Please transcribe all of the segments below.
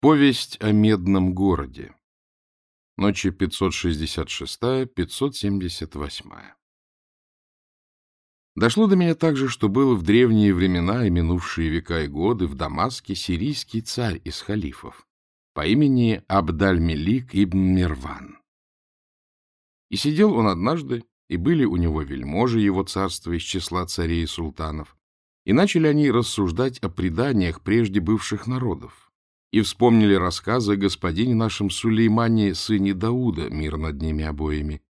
Повесть о медном городе. Ночи 566-578. Дошло до меня также, что было в древние времена и минувшие века и годы в Дамаске сирийский царь из халифов по имени Абдаль-Мелик ибн Мирван. И сидел он однажды, и были у него вельможи его царства из числа царей и султанов, и начали они рассуждать о преданиях прежде бывших народов и вспомнили рассказы о господине нашем Сулеймане, сыне Дауда, мир над ними обоими,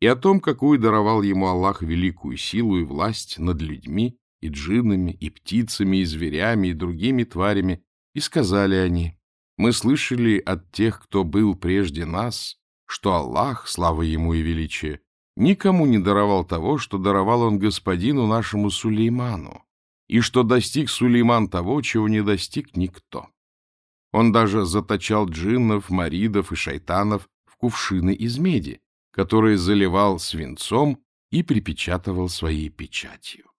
и о том, какую даровал ему Аллах великую силу и власть над людьми, и джиннами, и птицами, и зверями, и другими тварями, и сказали они, «Мы слышали от тех, кто был прежде нас, что Аллах, слава ему и величие, никому не даровал того, что даровал он господину нашему Сулейману, и что достиг Сулейман того, чего не достиг никто. Он даже заточал джиннов, маридов и шайтанов в кувшины из меди, которые заливал свинцом и припечатывал своей печатью.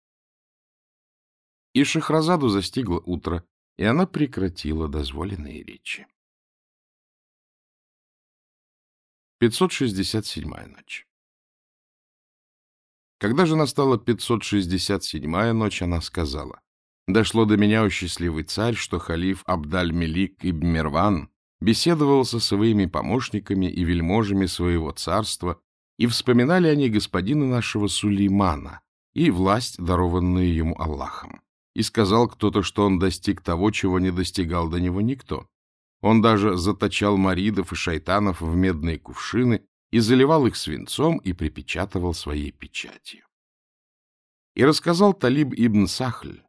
И Шахразаду застигло утро, и она прекратила дозволенные речи. 567-я ночь Когда же настала 567-я ночь, она сказала, Дошло до меня, о счастливый царь, что халиф Абдаль-Мелик ибн Мирван беседовал со своими помощниками и вельможами своего царства, и вспоминали они господина нашего Сулеймана и власть, дарованную ему Аллахом. И сказал кто-то, что он достиг того, чего не достигал до него никто. Он даже заточал маридов и шайтанов в медные кувшины и заливал их свинцом и припечатывал своей печатью. И рассказал Талиб ибн Сахль,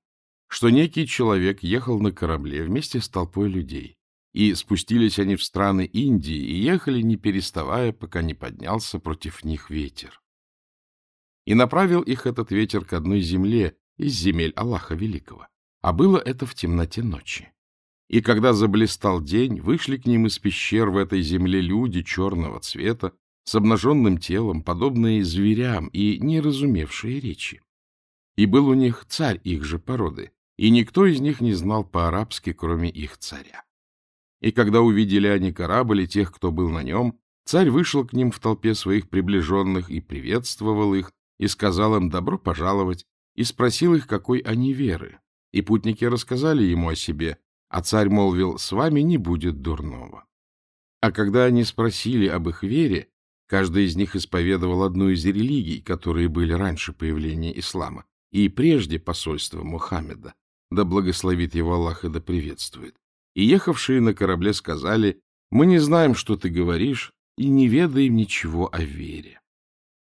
что некий человек ехал на корабле вместе с толпой людей, и спустились они в страны Индии и ехали, не переставая, пока не поднялся против них ветер. И направил их этот ветер к одной земле из земель Аллаха Великого, а было это в темноте ночи. И когда заблистал день, вышли к ним из пещер в этой земле люди черного цвета, с обнаженным телом, подобные зверям и не разумевшие речи. И был у них царь их же породы, и никто из них не знал по-арабски, кроме их царя. И когда увидели они корабль и тех, кто был на нем, царь вышел к ним в толпе своих приближенных и приветствовал их, и сказал им «добро пожаловать», и спросил их, какой они веры. И путники рассказали ему о себе, а царь молвил «с вами не будет дурного». А когда они спросили об их вере, каждый из них исповедовал одну из религий, которые были раньше появления ислама и прежде посольства Мухаммеда да благословит его Аллах и да приветствует. И ехавшие на корабле сказали, мы не знаем, что ты говоришь, и не ведаем ничего о вере.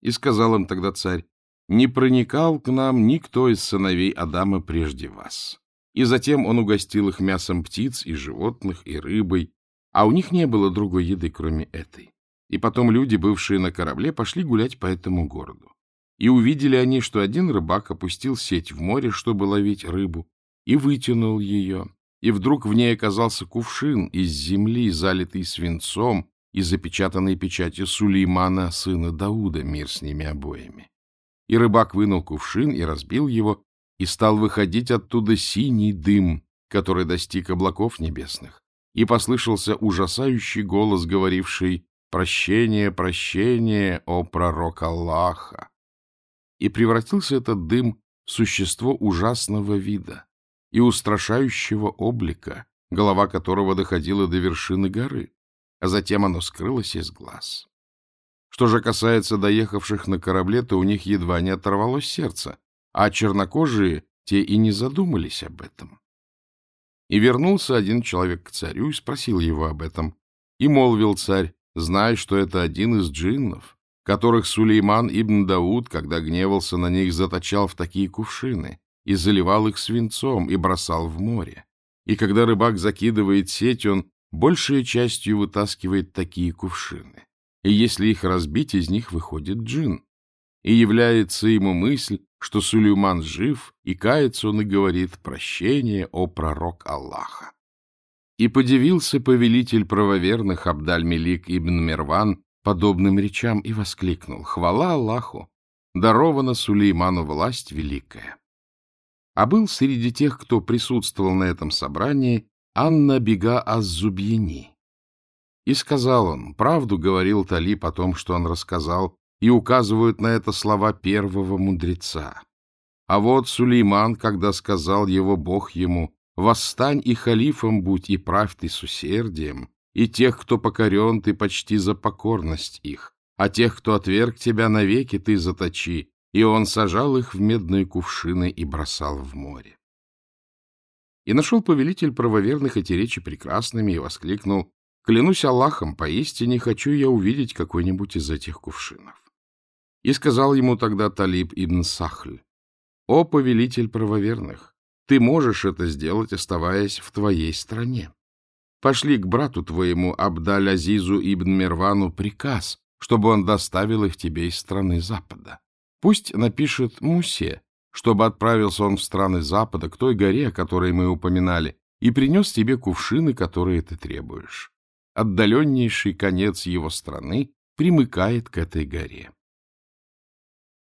И сказал им тогда царь, не проникал к нам никто из сыновей Адама прежде вас. И затем он угостил их мясом птиц и животных, и рыбой, а у них не было другой еды, кроме этой. И потом люди, бывшие на корабле, пошли гулять по этому городу. И увидели они, что один рыбак опустил сеть в море, чтобы ловить рыбу, и вытянул ее, и вдруг в ней оказался кувшин из земли, залитый свинцом и запечатанный печатью Сулеймана, сына Дауда, мир с ними обоими. И рыбак вынул кувшин и разбил его, и стал выходить оттуда синий дым, который достиг облаков небесных. И послышался ужасающий голос, говоривший «Прощение, прощение, о пророк Аллаха!» И превратился этот дым в существо ужасного вида, и устрашающего облика, голова которого доходила до вершины горы, а затем оно скрылось из глаз. Что же касается доехавших на корабле, то у них едва не оторвалось сердце, а чернокожие те и не задумались об этом. И вернулся один человек к царю и спросил его об этом. И молвил царь, знай, что это один из джиннов, которых Сулейман ибн Дауд, когда гневался на них, заточал в такие кувшины, и заливал их свинцом и бросал в море. И когда рыбак закидывает сеть, он большей частью вытаскивает такие кувшины. И если их разбить, из них выходит джин. И является ему мысль, что Сулейман жив, и кается он и говорит «Прощение, о пророк Аллаха». И подивился повелитель правоверных Абдаль-Мелик ибн Мирван подобным речам и воскликнул «Хвала Аллаху! Дарована Сулейману власть великая!» а был среди тех, кто присутствовал на этом собрании, Анна Бега Аззубьяни. И сказал он, правду говорил Талиб о том, что он рассказал, и указывают на это слова первого мудреца. А вот Сулейман, когда сказал его Бог ему, «Восстань и халифом будь, и правь ты с усердием, и тех, кто покорен, ты почти за покорность их, а тех, кто отверг тебя навеки, ты заточи, и он сажал их в медные кувшины и бросал в море. И нашел повелитель правоверных эти речи прекрасными и воскликнул, «Клянусь Аллахом, поистине хочу я увидеть какой-нибудь из этих кувшинов». И сказал ему тогда Талиб ибн Сахль, «О, повелитель правоверных, ты можешь это сделать, оставаясь в твоей стране. Пошли к брату твоему Абдаль-Азизу ибн Мервану приказ, чтобы он доставил их тебе из страны Запада. Пусть напишет Мусе, чтобы отправился он в страны Запада, к той горе, о которой мы упоминали, и принес тебе кувшины, которые ты требуешь. Отдаленнейший конец его страны примыкает к этой горе.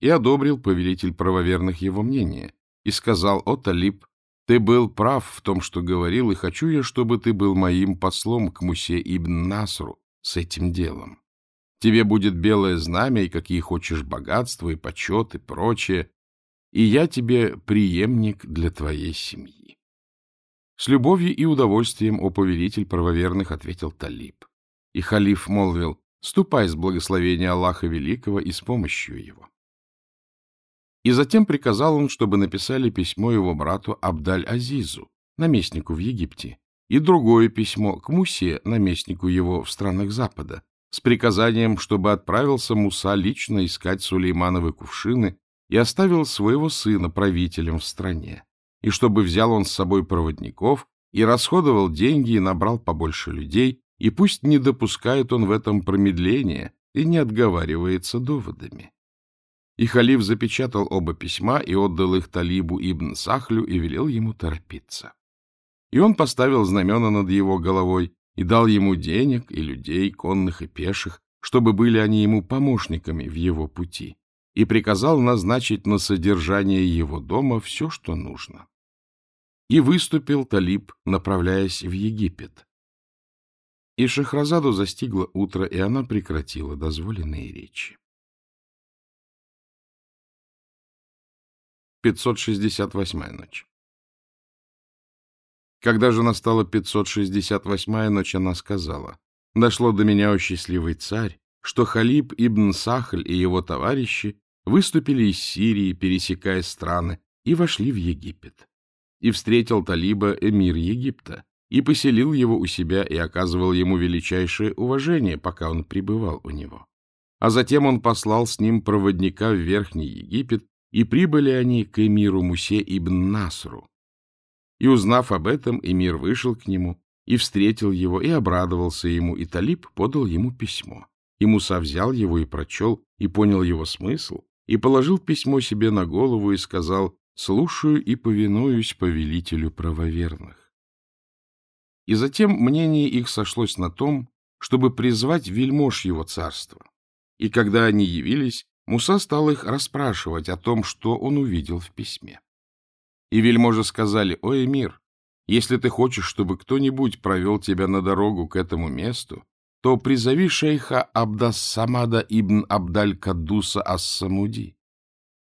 И одобрил повелитель правоверных его мнение, и сказал, «О, Талиб, ты был прав в том, что говорил, и хочу я, чтобы ты был моим послом к Мусе ибн Насру с этим делом. Тебе будет белое знамя и какие хочешь богатства и почет и прочее, и я тебе преемник для твоей семьи. С любовью и удовольствием, о повелитель правоверных, ответил Талиб. И халиф молвил, ступай с благословения Аллаха Великого и с помощью его. И затем приказал он, чтобы написали письмо его брату Абдаль-Азизу, наместнику в Египте, и другое письмо к Мусе, наместнику его в странах Запада, с приказанием, чтобы отправился Муса лично искать Сулеймановы кувшины и оставил своего сына правителем в стране, и чтобы взял он с собой проводников и расходовал деньги и набрал побольше людей, и пусть не допускает он в этом промедления и не отговаривается доводами. И халиф запечатал оба письма и отдал их Талибу ибн Сахлю и велел ему торопиться. И он поставил знамена над его головой и дал ему денег и людей, конных и пеших, чтобы были они ему помощниками в его пути, и приказал назначить на содержание его дома все, что нужно. И выступил Талиб, направляясь в Египет. И Шахразаду застигло утро, и она прекратила дозволенные речи. 568-я ночь когда же настала 568-я ночь, она сказала, «Дошло до меня, о счастливый царь, что Халиб ибн Сахль и его товарищи выступили из Сирии, пересекая страны, и вошли в Египет. И встретил Талиба эмир Египта, и поселил его у себя и оказывал ему величайшее уважение, пока он пребывал у него. А затем он послал с ним проводника в Верхний Египет, и прибыли они к эмиру Мусе ибн Насру, и, узнав об этом, эмир вышел к нему и встретил его, и обрадовался ему, и Талиб подал ему письмо. И Муса взял его и прочел, и понял его смысл, и положил письмо себе на голову и сказал «Слушаю и повинуюсь повелителю правоверных». И затем мнение их сошлось на том, чтобы призвать вельмож его царства. И когда они явились, Муса стал их расспрашивать о том, что он увидел в письме. И вельможи сказали, «О, эмир, если ты хочешь, чтобы кто-нибудь провел тебя на дорогу к этому месту, то призови шейха Абдас-Самада ибн Абдаль-Каддуса Ас-Самуди.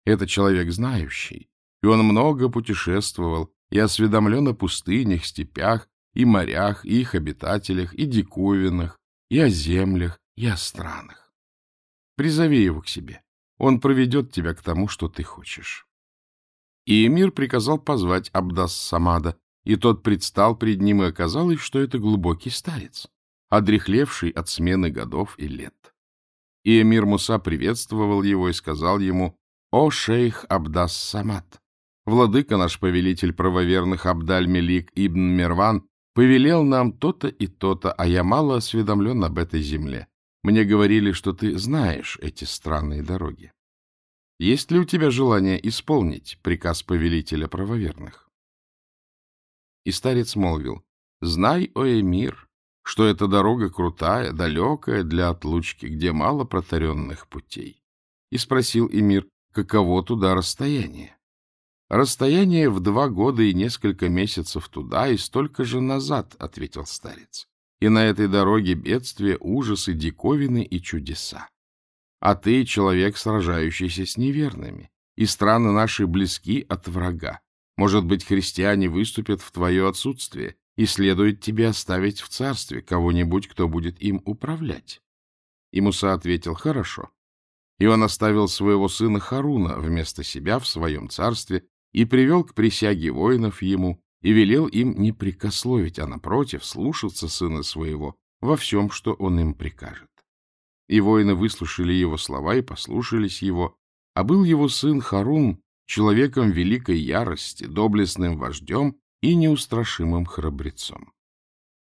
Это человек знающий, и он много путешествовал и осведомлен о пустынях, степях и морях, и их обитателях, и диковинах, и о землях, и о странах. Призови его к себе. Он проведет тебя к тому, что ты хочешь. И эмир приказал позвать Абдас-Самада, и тот предстал пред ним, и оказалось, что это глубокий старец, одрехлевший от смены годов и лет. И эмир Муса приветствовал его и сказал ему, «О, шейх Абдас-Самад, владыка наш повелитель правоверных Абдаль-Мелик ибн Мерван повелел нам то-то и то-то, а я мало осведомлен об этой земле. Мне говорили, что ты знаешь эти странные дороги. Есть ли у тебя желание исполнить приказ повелителя правоверных? И старец молвил, знай, о эмир, что эта дорога крутая, далекая для отлучки, где мало протаренных путей. И спросил эмир, каково туда расстояние. Расстояние в два года и несколько месяцев туда и столько же назад, — ответил старец. И на этой дороге бедствия, ужасы, диковины и чудеса. А ты — человек, сражающийся с неверными, и страны наши близки от врага. Может быть, христиане выступят в твое отсутствие, и следует тебе оставить в царстве кого-нибудь, кто будет им управлять. И Муса ответил, хорошо. И он оставил своего сына Харуна вместо себя в своем царстве и привел к присяге воинов ему и велел им не прикословить, а, напротив, слушаться сына своего во всем, что он им прикажет. И воины выслушали его слова и послушались его, а был его сын Харун человеком великой ярости, доблестным вождем и неустрашимым храбрецом.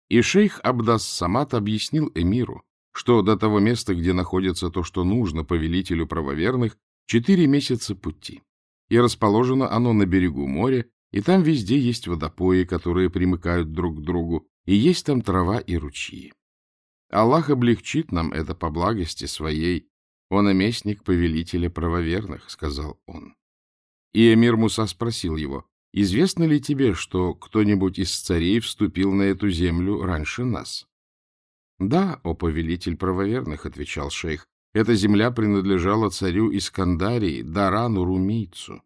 И шейх Абдас Самат объяснил эмиру, что до того места, где находится то, что нужно повелителю правоверных, четыре месяца пути, и расположено оно на берегу моря, и там везде есть водопои, которые примыкают друг к другу, и есть там трава и ручьи. Аллах облегчит нам это по благости своей. Он наместник повелителя правоверных, — сказал он. И эмир Муса спросил его, известно ли тебе, что кто-нибудь из царей вступил на эту землю раньше нас? — Да, о повелитель правоверных, — отвечал шейх, — эта земля принадлежала царю Искандарии, Дарану Румийцу.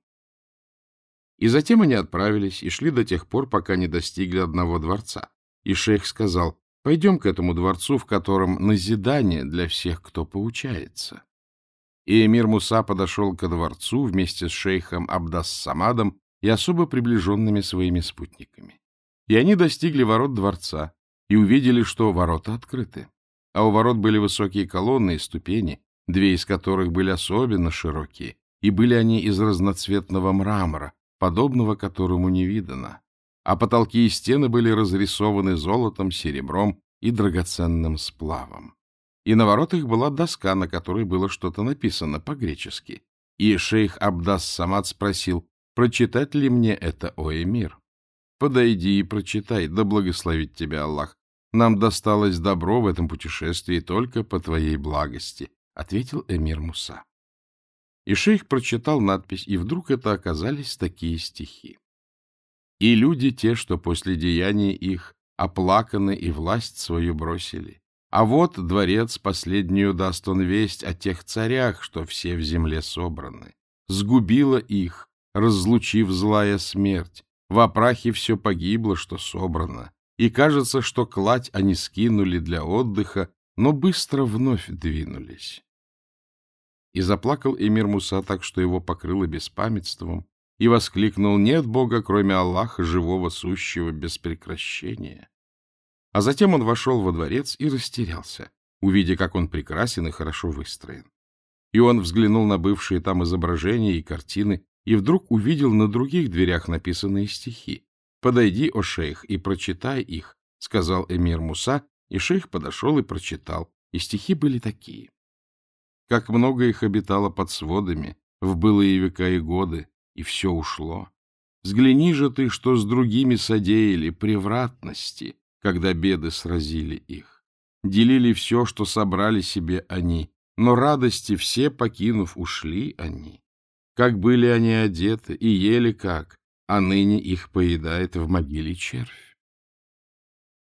И затем они отправились и шли до тех пор, пока не достигли одного дворца. И шейх сказал, Пойдем к этому дворцу, в котором назидание для всех, кто поучается. И эмир Муса подошел ко дворцу вместе с шейхом Абдас-Самадом и особо приближенными своими спутниками. И они достигли ворот дворца и увидели, что ворота открыты. А у ворот были высокие колонны и ступени, две из которых были особенно широкие, и были они из разноцветного мрамора, подобного которому не видано а потолки и стены были разрисованы золотом, серебром и драгоценным сплавом. И на воротах была доска, на которой было что-то написано по-гречески. И шейх Абдас Самад спросил, прочитать ли мне это, о эмир? Подойди и прочитай, да благословит тебя Аллах. Нам досталось добро в этом путешествии только по твоей благости, — ответил эмир Муса. И шейх прочитал надпись, и вдруг это оказались такие стихи. И люди те, что после деяния их оплаканы и власть свою бросили. А вот дворец последнюю даст он весть о тех царях, что все в земле собраны. Сгубила их, разлучив злая смерть. В опрахе все погибло, что собрано. И кажется, что кладь они скинули для отдыха, но быстро вновь двинулись. И заплакал эмир Муса так, что его покрыло беспамятством, и воскликнул «Нет Бога, кроме Аллаха, живого, сущего, без прекращения». А затем он вошел во дворец и растерялся, увидя, как он прекрасен и хорошо выстроен. И он взглянул на бывшие там изображения и картины, и вдруг увидел на других дверях написанные стихи. «Подойди, о шейх, и прочитай их», — сказал эмир Муса, и шейх подошел и прочитал, и стихи были такие. «Как много их обитало под сводами, в былые века и годы, и все ушло. Взгляни же ты, что с другими содеяли превратности, когда беды сразили их. Делили все, что собрали себе они, но радости все, покинув, ушли они. Как были они одеты и ели как, а ныне их поедает в могиле червь.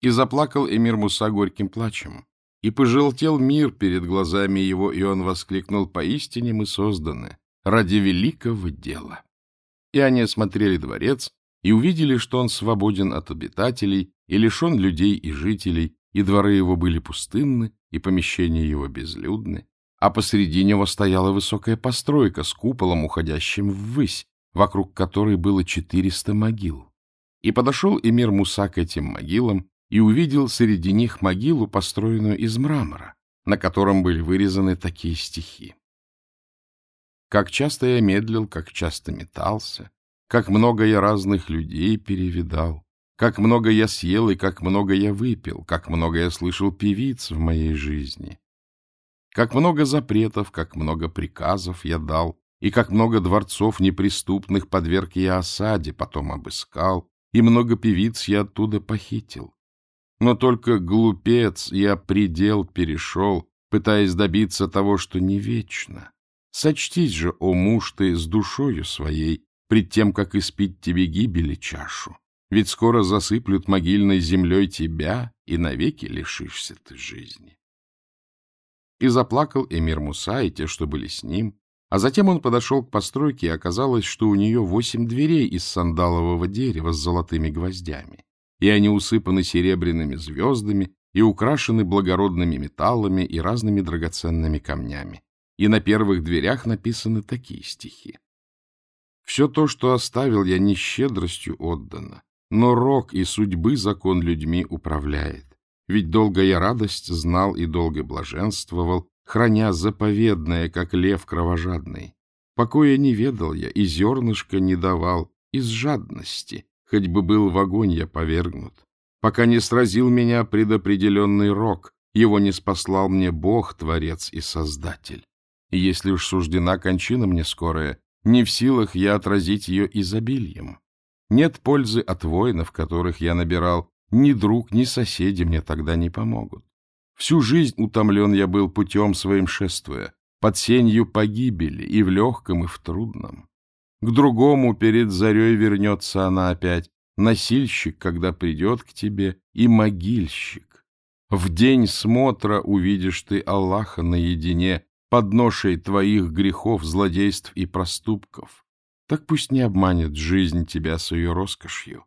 И заплакал эмир Муса горьким плачем, и пожелтел мир перед глазами его, и он воскликнул, «Поистине мы созданы ради великого дела». И они осмотрели дворец и увидели, что он свободен от обитателей и лишен людей и жителей, и дворы его были пустынны, и помещения его безлюдны, а посреди него стояла высокая постройка с куполом, уходящим ввысь, вокруг которой было четыреста могил. И подошел эмир Муса к этим могилам и увидел среди них могилу, построенную из мрамора, на котором были вырезаны такие стихи. Как часто я медлил, как часто метался, как много я разных людей перевидал, как много я съел и как много я выпил, как много я слышал певиц в моей жизни. Как много запретов, как много приказов я дал, и как много дворцов неприступных подверг я осаде, потом обыскал, и много певиц я оттуда похитил. Но только глупец я предел перешел, пытаясь добиться того, что не вечно. Сочтись же, о муж ты, с душою своей, пред тем, как испить тебе гибели чашу. Ведь скоро засыплют могильной землей тебя, и навеки лишишься ты жизни. И заплакал эмир Муса и те, что были с ним, а затем он подошел к постройке, и оказалось, что у нее восемь дверей из сандалового дерева с золотыми гвоздями, и они усыпаны серебряными звездами и украшены благородными металлами и разными драгоценными камнями. И на первых дверях написаны такие стихи. «Все то, что оставил я, не щедростью отдано, но рок и судьбы закон людьми управляет. Ведь долго я радость знал и долго блаженствовал, храня заповедное, как лев кровожадный. Покоя не ведал я и зернышка не давал из жадности, хоть бы был в огонь я повергнут. Пока не сразил меня предопределенный рок, его не спаслал мне Бог, Творец и Создатель. И если уж суждена кончина мне скорая, не в силах я отразить ее изобилием. Нет пользы от воинов, которых я набирал. Ни друг, ни соседи мне тогда не помогут. Всю жизнь утомлен я был путем своим шествуя, под сенью погибели и в легком, и в трудном. К другому перед зарей вернется она опять, носильщик, когда придет к тебе, и могильщик. В день смотра увидишь ты Аллаха наедине, под ношей твоих грехов, злодейств и проступков так пусть не обманет жизнь тебя с ее роскошью.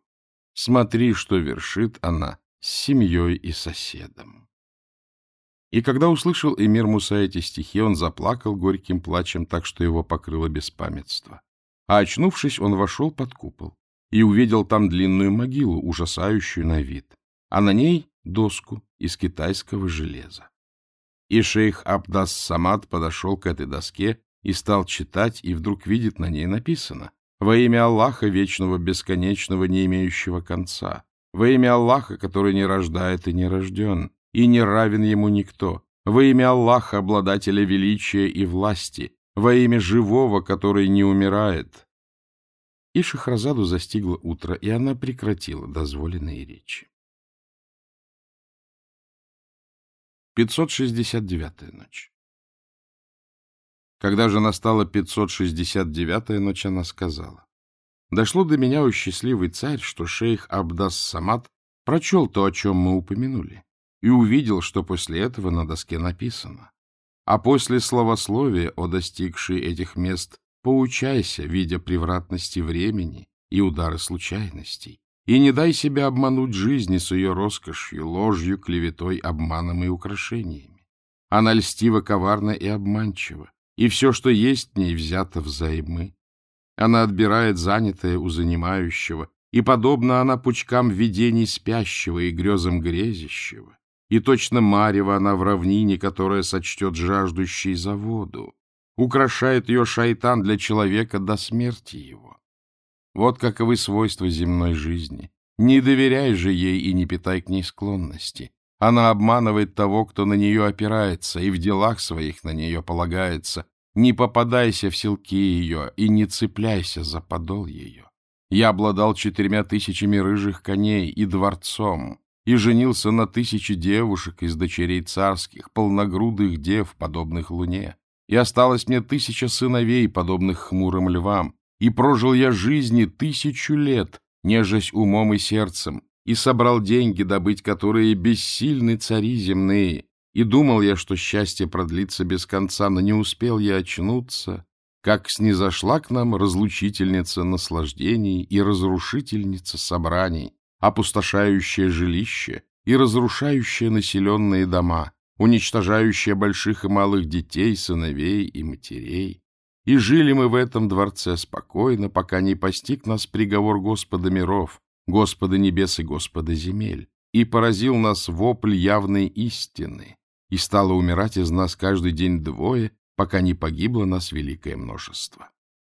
Смотри, что вершит она с семьей и соседом. И когда услышал эмир Муса эти стихи, он заплакал горьким плачем, так что его покрыло беспамятство. А очнувшись, он вошел под купол и увидел там длинную могилу, ужасающую на вид, а на ней доску из китайского железа. И шейх Абдас Самад подошел к этой доске и стал читать, и вдруг видит на ней написано «Во имя Аллаха, вечного, бесконечного, не имеющего конца, во имя Аллаха, который не рождает и не рожден, и не равен ему никто, во имя Аллаха, обладателя величия и власти, во имя живого, который не умирает». И Шахразаду застигло утро, и она прекратила дозволенные речи. 569-я ночь когда же настала 569-я ночь, она сказала. Дошло до меня, о счастливый царь, что шейх Абдас Самат прочел то, о чем мы упомянули, и увидел, что после этого на доске написано. А после словословия, о достигшей этих мест, поучайся, видя превратности времени и удары случайностей, и не дай себя обмануть жизни с ее роскошью, ложью, клеветой, обманом и украшениями. Она льстива, коварна и обманчива, и все, что есть в ней, взято взаймы. Она отбирает занятое у занимающего, и подобно она пучкам видений спящего и грезам грезящего. И точно марево она в равнине, которая сочтет жаждущей за воду. Украшает ее шайтан для человека до смерти его. Вот каковы свойства земной жизни. Не доверяй же ей и не питай к ней склонности. Она обманывает того, кто на нее опирается, и в делах своих на нее полагается. Не попадайся в селки ее и не цепляйся за подол ее. Я обладал четырьмя тысячами рыжих коней и дворцом, и женился на тысяче девушек из дочерей царских, полногрудых дев, подобных луне. И осталось мне тысяча сыновей, подобных хмурым львам, и прожил я жизни тысячу лет, нежась умом и сердцем, и собрал деньги, добыть которые бессильны цари земные. И думал я, что счастье продлится без конца, но не успел я очнуться, как снизошла к нам разлучительница наслаждений и разрушительница собраний, опустошающая жилище и разрушающая населенные дома, уничтожающая больших и малых детей, сыновей и матерей. И жили мы в этом дворце спокойно, пока не постиг нас приговор Господа миров, Господа небес и Господа земель, и поразил нас вопль явной истины, и стало умирать из нас каждый день двое, пока не погибло нас великое множество.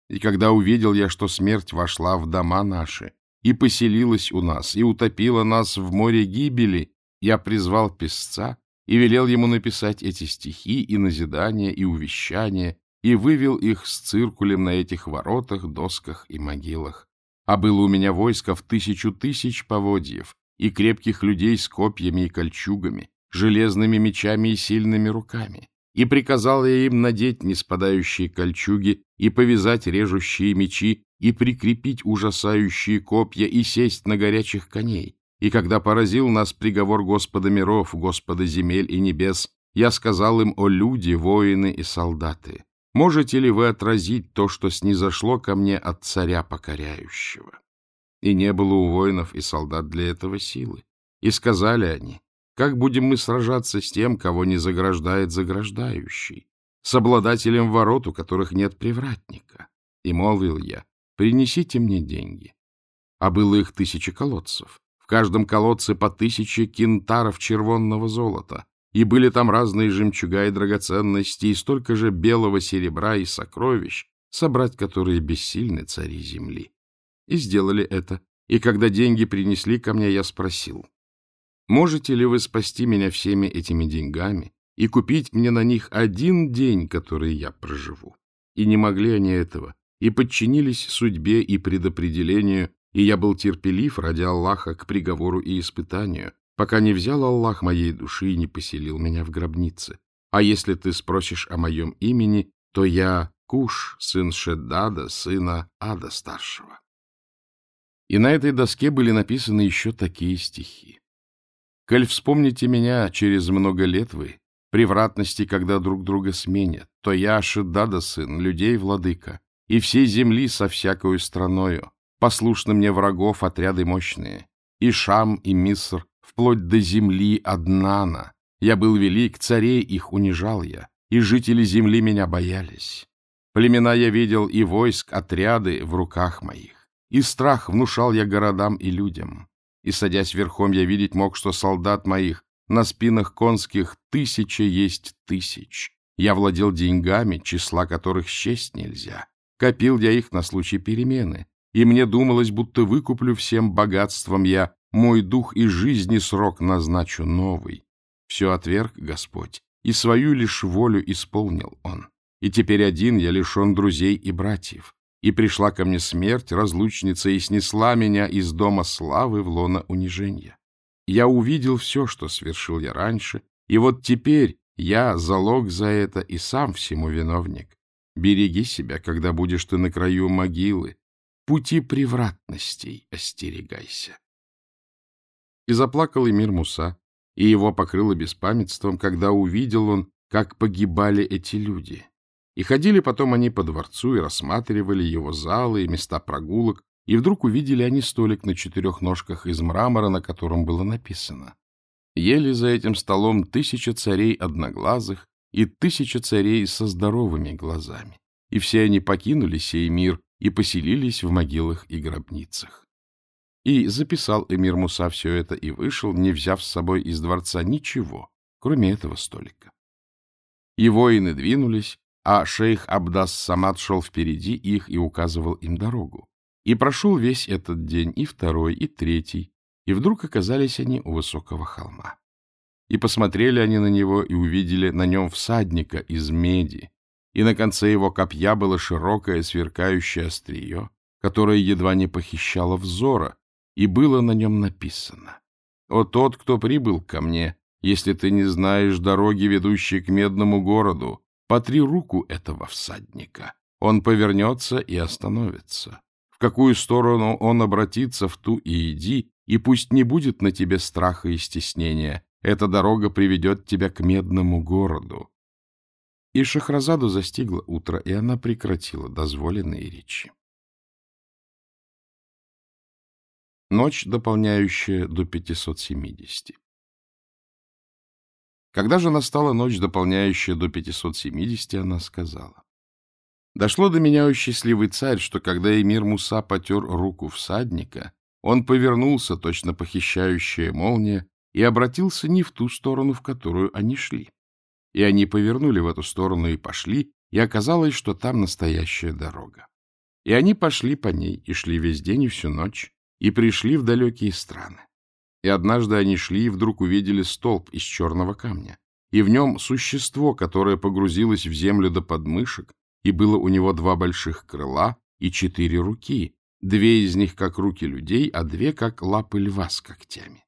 И когда увидел я, что смерть вошла в дома наши, и поселилась у нас, и утопила нас в море гибели, я призвал песца и велел ему написать эти стихи и назидания, и увещания, и вывел их с циркулем на этих воротах, досках и могилах. А было у меня войско в тысячу тысяч поводьев и крепких людей с копьями и кольчугами, железными мечами и сильными руками. И приказал я им надеть неспадающие кольчуги и повязать режущие мечи и прикрепить ужасающие копья и сесть на горячих коней. И когда поразил нас приговор Господа миров, Господа земель и небес, я сказал им о люди, воины и солдаты. Можете ли вы отразить то, что снизошло ко мне от царя покоряющего? И не было у воинов и солдат для этого силы. И сказали они, как будем мы сражаться с тем, кого не заграждает заграждающий, с обладателем ворот, у которых нет привратника? И молвил я, принесите мне деньги. А было их тысячи колодцев. В каждом колодце по тысяче кентаров червонного золота, и были там разные жемчуга и драгоценности, и столько же белого серебра и сокровищ, собрать которые бессильны цари земли. И сделали это. И когда деньги принесли ко мне, я спросил, можете ли вы спасти меня всеми этими деньгами и купить мне на них один день, который я проживу? И не могли они этого, и подчинились судьбе и предопределению, и я был терпелив ради Аллаха к приговору и испытанию, пока не взял Аллах моей души и не поселил меня в гробнице. А если ты спросишь о моем имени, то я Куш, сын Шеддада, сына Ада старшего. И на этой доске были написаны еще такие стихи. «Коль вспомните меня через много лет вы, превратности, когда друг друга сменят, то я Шеддада сын, людей владыка, и всей земли со всякою страною, послушны мне врагов отряды мощные, и Шам, и Миср, вплоть до земли Аднана. Я был велик, царей их унижал я, и жители земли меня боялись. Племена я видел и войск, отряды в руках моих. И страх внушал я городам и людям. И, садясь верхом, я видеть мог, что солдат моих на спинах конских тысяча есть тысяч. Я владел деньгами, числа которых счесть нельзя. Копил я их на случай перемены. И мне думалось, будто выкуплю всем богатством я мой дух и жизни срок назначу новый. Все отверг Господь, и свою лишь волю исполнил Он. И теперь один я лишен друзей и братьев. И пришла ко мне смерть, разлучница, и снесла меня из дома славы в лона унижения. Я увидел все, что свершил я раньше, и вот теперь я залог за это и сам всему виновник. Береги себя, когда будешь ты на краю могилы. Пути превратностей остерегайся. И заплакал Эмир Муса, и его покрыло беспамятством, когда увидел он, как погибали эти люди. И ходили потом они по дворцу и рассматривали его залы и места прогулок, и вдруг увидели они столик на четырех ножках из мрамора, на котором было написано. Ели за этим столом тысяча царей одноглазых и тысяча царей со здоровыми глазами. И все они покинули сей мир и поселились в могилах и гробницах. И записал эмир Муса все это и вышел, не взяв с собой из дворца ничего, кроме этого столика. И воины двинулись, а шейх Абдас Самад шел впереди их и указывал им дорогу. И прошел весь этот день, и второй, и третий, и вдруг оказались они у высокого холма. И посмотрели они на него и увидели на нем всадника из меди, и на конце его копья было широкое сверкающее острие, которое едва не похищало взора, и было на нем написано «О тот, кто прибыл ко мне, если ты не знаешь дороги, ведущей к медному городу, потри руку этого всадника, он повернется и остановится. В какую сторону он обратится, в ту и иди, и пусть не будет на тебе страха и стеснения, эта дорога приведет тебя к медному городу». И Шахразаду застигло утро, и она прекратила дозволенные речи. Ночь, дополняющая до 570. Когда же настала ночь, дополняющая до 570, она сказала. Дошло до меня, о счастливый царь, что когда эмир Муса потер руку всадника, он повернулся, точно похищающая молния, и обратился не в ту сторону, в которую они шли. И они повернули в эту сторону и пошли, и оказалось, что там настоящая дорога. И они пошли по ней и шли весь день и всю ночь, и пришли в далекие страны. И однажды они шли и вдруг увидели столб из черного камня, и в нем существо, которое погрузилось в землю до подмышек, и было у него два больших крыла и четыре руки, две из них как руки людей, а две как лапы льва с когтями.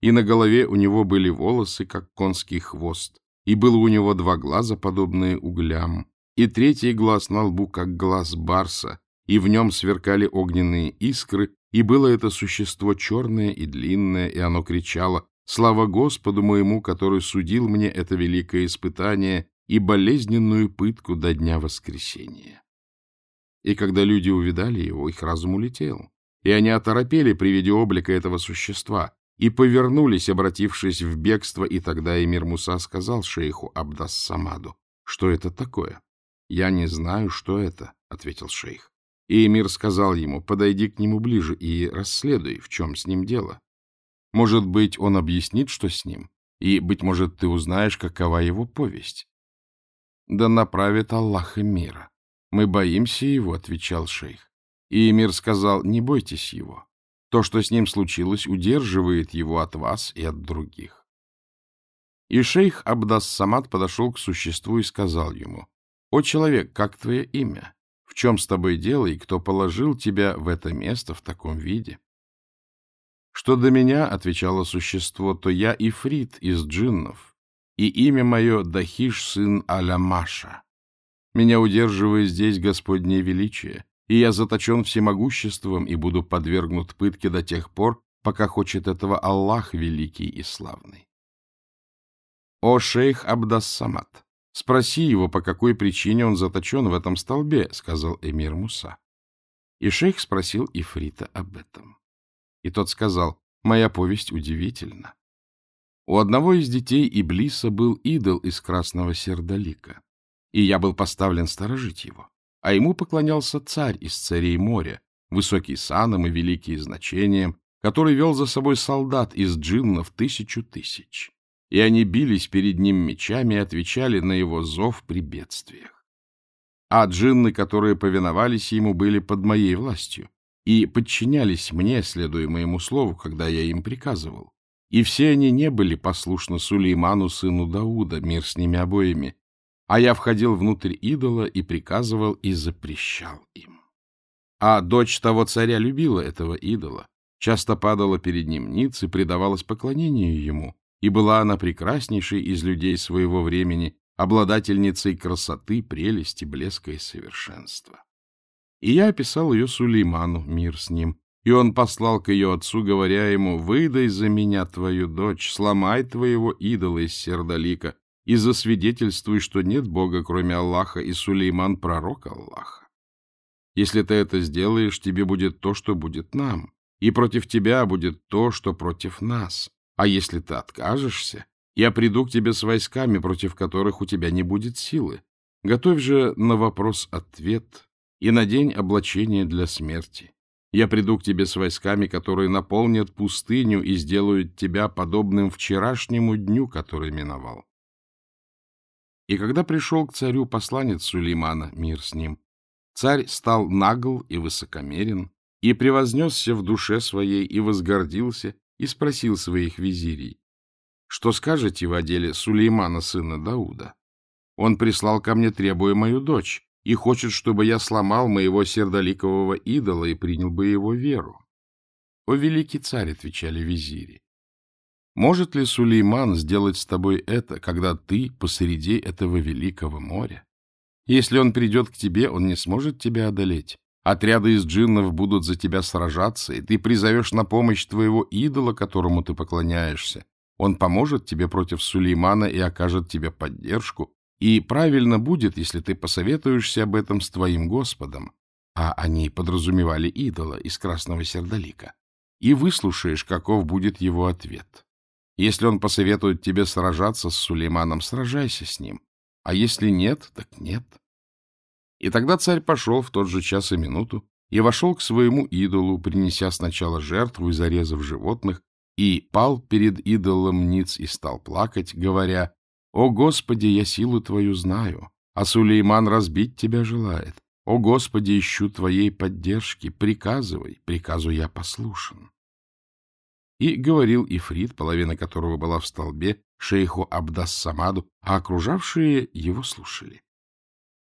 И на голове у него были волосы, как конский хвост, и было у него два глаза, подобные углям, и третий глаз на лбу, как глаз барса, и в нем сверкали огненные искры, и было это существо черное и длинное, и оно кричало «Слава Господу моему, который судил мне это великое испытание и болезненную пытку до дня воскресения». И когда люди увидали его, их разум улетел, и они оторопели при виде облика этого существа, и повернулись, обратившись в бегство, и тогда Эмир Муса сказал шейху Абдас-Самаду, что это такое. «Я не знаю, что это», — ответил шейх. И Эмир сказал ему, подойди к нему ближе и расследуй, в чем с ним дело. Может быть, он объяснит, что с ним, и, быть может, ты узнаешь, какова его повесть. Да направит Аллах и мира. Мы боимся его, — отвечал шейх. И Эмир сказал, не бойтесь его. То, что с ним случилось, удерживает его от вас и от других. И шейх Абдас-Самад подошел к существу и сказал ему, «О, человек, как твое имя? В чем с тобой дело и кто положил тебя в это место в таком виде?» «Что до меня, — отвечало существо, — то я ифрит из джиннов, и имя мое Дахиш, сын Алямаша. Меня удерживает здесь Господнее величие, и я заточен всемогуществом и буду подвергнут пытке до тех пор, пока хочет этого Аллах великий и славный. О шейх Абдас-Самад, спроси его, по какой причине он заточен в этом столбе, сказал эмир Муса. И шейх спросил Ифрита об этом. И тот сказал, моя повесть удивительна. У одного из детей Иблиса был идол из красного сердолика, и я был поставлен сторожить его а ему поклонялся царь из царей моря, высокий саном и великий значением, который вел за собой солдат из джиннов тысячу тысяч. И они бились перед ним мечами и отвечали на его зов при бедствиях. А джинны, которые повиновались ему, были под моей властью и подчинялись мне, следуя моему слову, когда я им приказывал. И все они не были послушны Сулейману, сыну Дауда, мир с ними обоими, а я входил внутрь идола и приказывал и запрещал им. А дочь того царя любила этого идола, часто падала перед ним ниц и предавалась поклонению ему, и была она прекраснейшей из людей своего времени, обладательницей красоты, прелести, блеска и совершенства. И я описал ее Сулейману, мир с ним, и он послал к ее отцу, говоря ему, «Выдай за меня твою дочь, сломай твоего идола из сердолика, и засвидетельствуй, что нет Бога, кроме Аллаха, и Сулейман — пророк Аллаха. Если ты это сделаешь, тебе будет то, что будет нам, и против тебя будет то, что против нас. А если ты откажешься, я приду к тебе с войсками, против которых у тебя не будет силы. Готовь же на вопрос ответ и надень облачение для смерти. Я приду к тебе с войсками, которые наполнят пустыню и сделают тебя подобным вчерашнему дню, который миновал. И когда пришел к царю посланец Сулеймана, мир с ним, царь стал нагл и высокомерен, и превознесся в душе своей, и возгордился, и спросил своих визирей, что скажете вы о деле Сулеймана, сына Дауда? Он прислал ко мне, требуя мою дочь, и хочет, чтобы я сломал моего сердоликового идола и принял бы его веру. — О, великий царь, — отвечали визири, может ли Сулейман сделать с тобой это, когда ты посреди этого великого моря? Если он придет к тебе, он не сможет тебя одолеть. Отряды из джиннов будут за тебя сражаться, и ты призовешь на помощь твоего идола, которому ты поклоняешься. Он поможет тебе против Сулеймана и окажет тебе поддержку. И правильно будет, если ты посоветуешься об этом с твоим Господом, а они подразумевали идола из красного сердолика, и выслушаешь, каков будет его ответ. Если он посоветует тебе сражаться с Сулейманом, сражайся с ним. А если нет, так нет. И тогда царь пошел в тот же час и минуту и вошел к своему идолу, принеся сначала жертву и зарезав животных, и пал перед идолом ниц и стал плакать, говоря, «О Господи, я силу Твою знаю, а Сулейман разбить Тебя желает. О Господи, ищу Твоей поддержки, приказывай, приказу я послушен». И говорил Ифрит, половина которого была в столбе, шейху Абдас-Самаду, а окружавшие его слушали.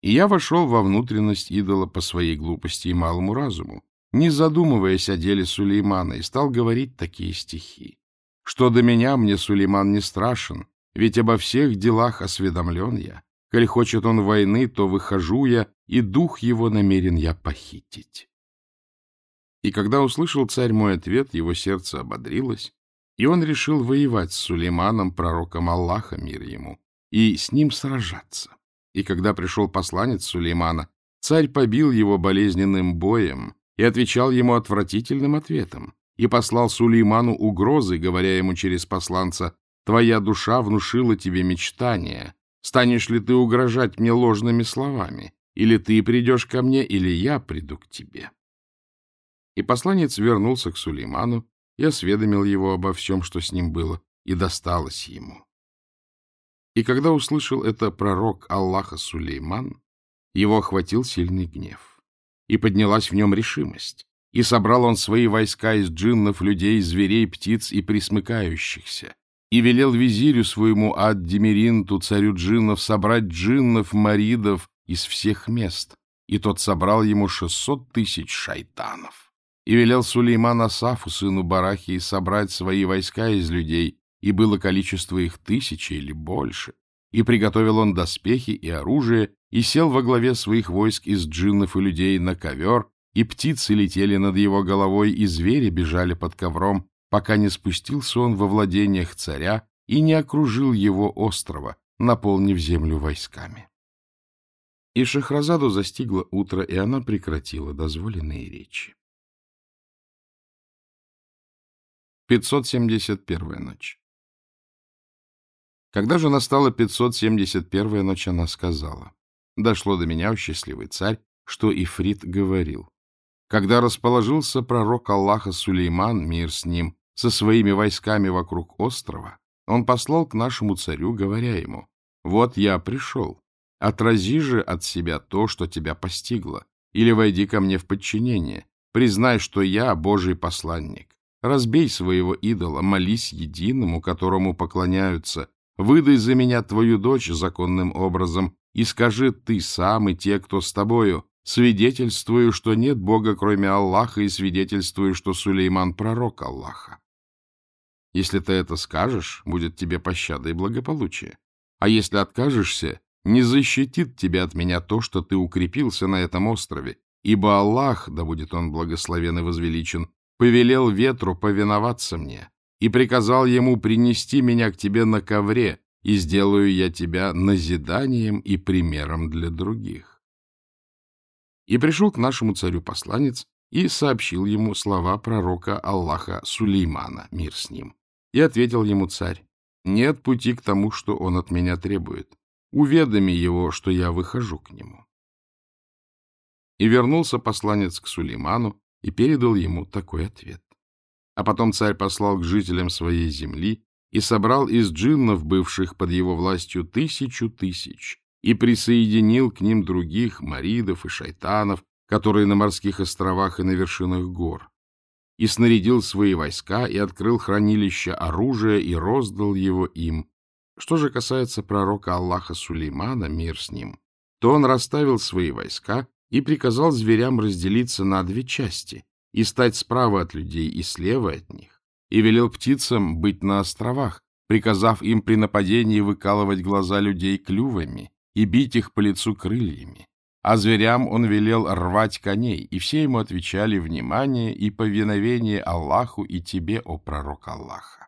И я вошел во внутренность идола по своей глупости и малому разуму, не задумываясь о деле Сулеймана, и стал говорить такие стихи. Что до меня, мне Сулейман не страшен, ведь обо всех делах осведомлен я. Коль хочет он войны, то выхожу я, и дух его намерен я похитить. И когда услышал царь мой ответ, его сердце ободрилось, и он решил воевать с Сулейманом, пророком Аллаха, мир ему, и с ним сражаться. И когда пришел посланец Сулеймана, царь побил его болезненным боем и отвечал ему отвратительным ответом, и послал Сулейману угрозы, говоря ему через посланца, «Твоя душа внушила тебе мечтания, станешь ли ты угрожать мне ложными словами, или ты придешь ко мне, или я приду к тебе». И посланец вернулся к Сулейману и осведомил его обо всем, что с ним было, и досталось ему. И когда услышал это пророк Аллаха Сулейман, его охватил сильный гнев, и поднялась в нем решимость, и собрал он свои войска из джиннов, людей, зверей, птиц и присмыкающихся, и велел визирю своему Ад-Демиринту, царю джиннов, собрать джиннов, маридов из всех мест, и тот собрал ему шестьсот тысяч шайтанов. И велел Сулейман Асафу, сыну Барахии, собрать свои войска из людей, и было количество их тысячи или больше. И приготовил он доспехи и оружие, и сел во главе своих войск из джиннов и людей на ковер, и птицы летели над его головой, и звери бежали под ковром, пока не спустился он во владениях царя и не окружил его острова, наполнив землю войсками. И Шахразаду застигло утро, и она прекратила дозволенные речи. 571-я ночь. Когда же настала 571-я ночь, она сказала, «Дошло до меня, о счастливый царь, что Ифрит говорил. Когда расположился пророк Аллаха Сулейман, мир с ним, со своими войсками вокруг острова, он послал к нашему царю, говоря ему, «Вот я пришел, отрази же от себя то, что тебя постигло, или войди ко мне в подчинение, признай, что я Божий посланник, Разбей своего идола, молись единому, которому поклоняются. Выдай за меня твою дочь законным образом, и скажи ты сам и те, кто с тобою, свидетельствую, что нет Бога, кроме Аллаха, и свидетельствую, что Сулейман — пророк Аллаха. Если ты это скажешь, будет тебе пощада и благополучие. А если откажешься, не защитит тебя от меня то, что ты укрепился на этом острове, ибо Аллах, да будет он благословен и возвеличен, повелел ветру повиноваться мне и приказал ему принести меня к тебе на ковре, и сделаю я тебя назиданием и примером для других. И пришел к нашему царю посланец и сообщил ему слова пророка Аллаха Сулеймана, мир с ним. И ответил ему царь, нет пути к тому, что он от меня требует. Уведоми его, что я выхожу к нему. И вернулся посланец к Сулейману и передал ему такой ответ. А потом царь послал к жителям своей земли и собрал из джиннов, бывших под его властью, тысячу тысяч, и присоединил к ним других маридов и шайтанов, которые на морских островах и на вершинах гор, и снарядил свои войска, и открыл хранилище оружия, и роздал его им. Что же касается пророка Аллаха Сулеймана, мир с ним, то он расставил свои войска и приказал зверям разделиться на две части и стать справа от людей и слева от них, и велел птицам быть на островах, приказав им при нападении выкалывать глаза людей клювами и бить их по лицу крыльями. А зверям он велел рвать коней, и все ему отвечали внимание и повиновение Аллаху и тебе, о пророк Аллаха.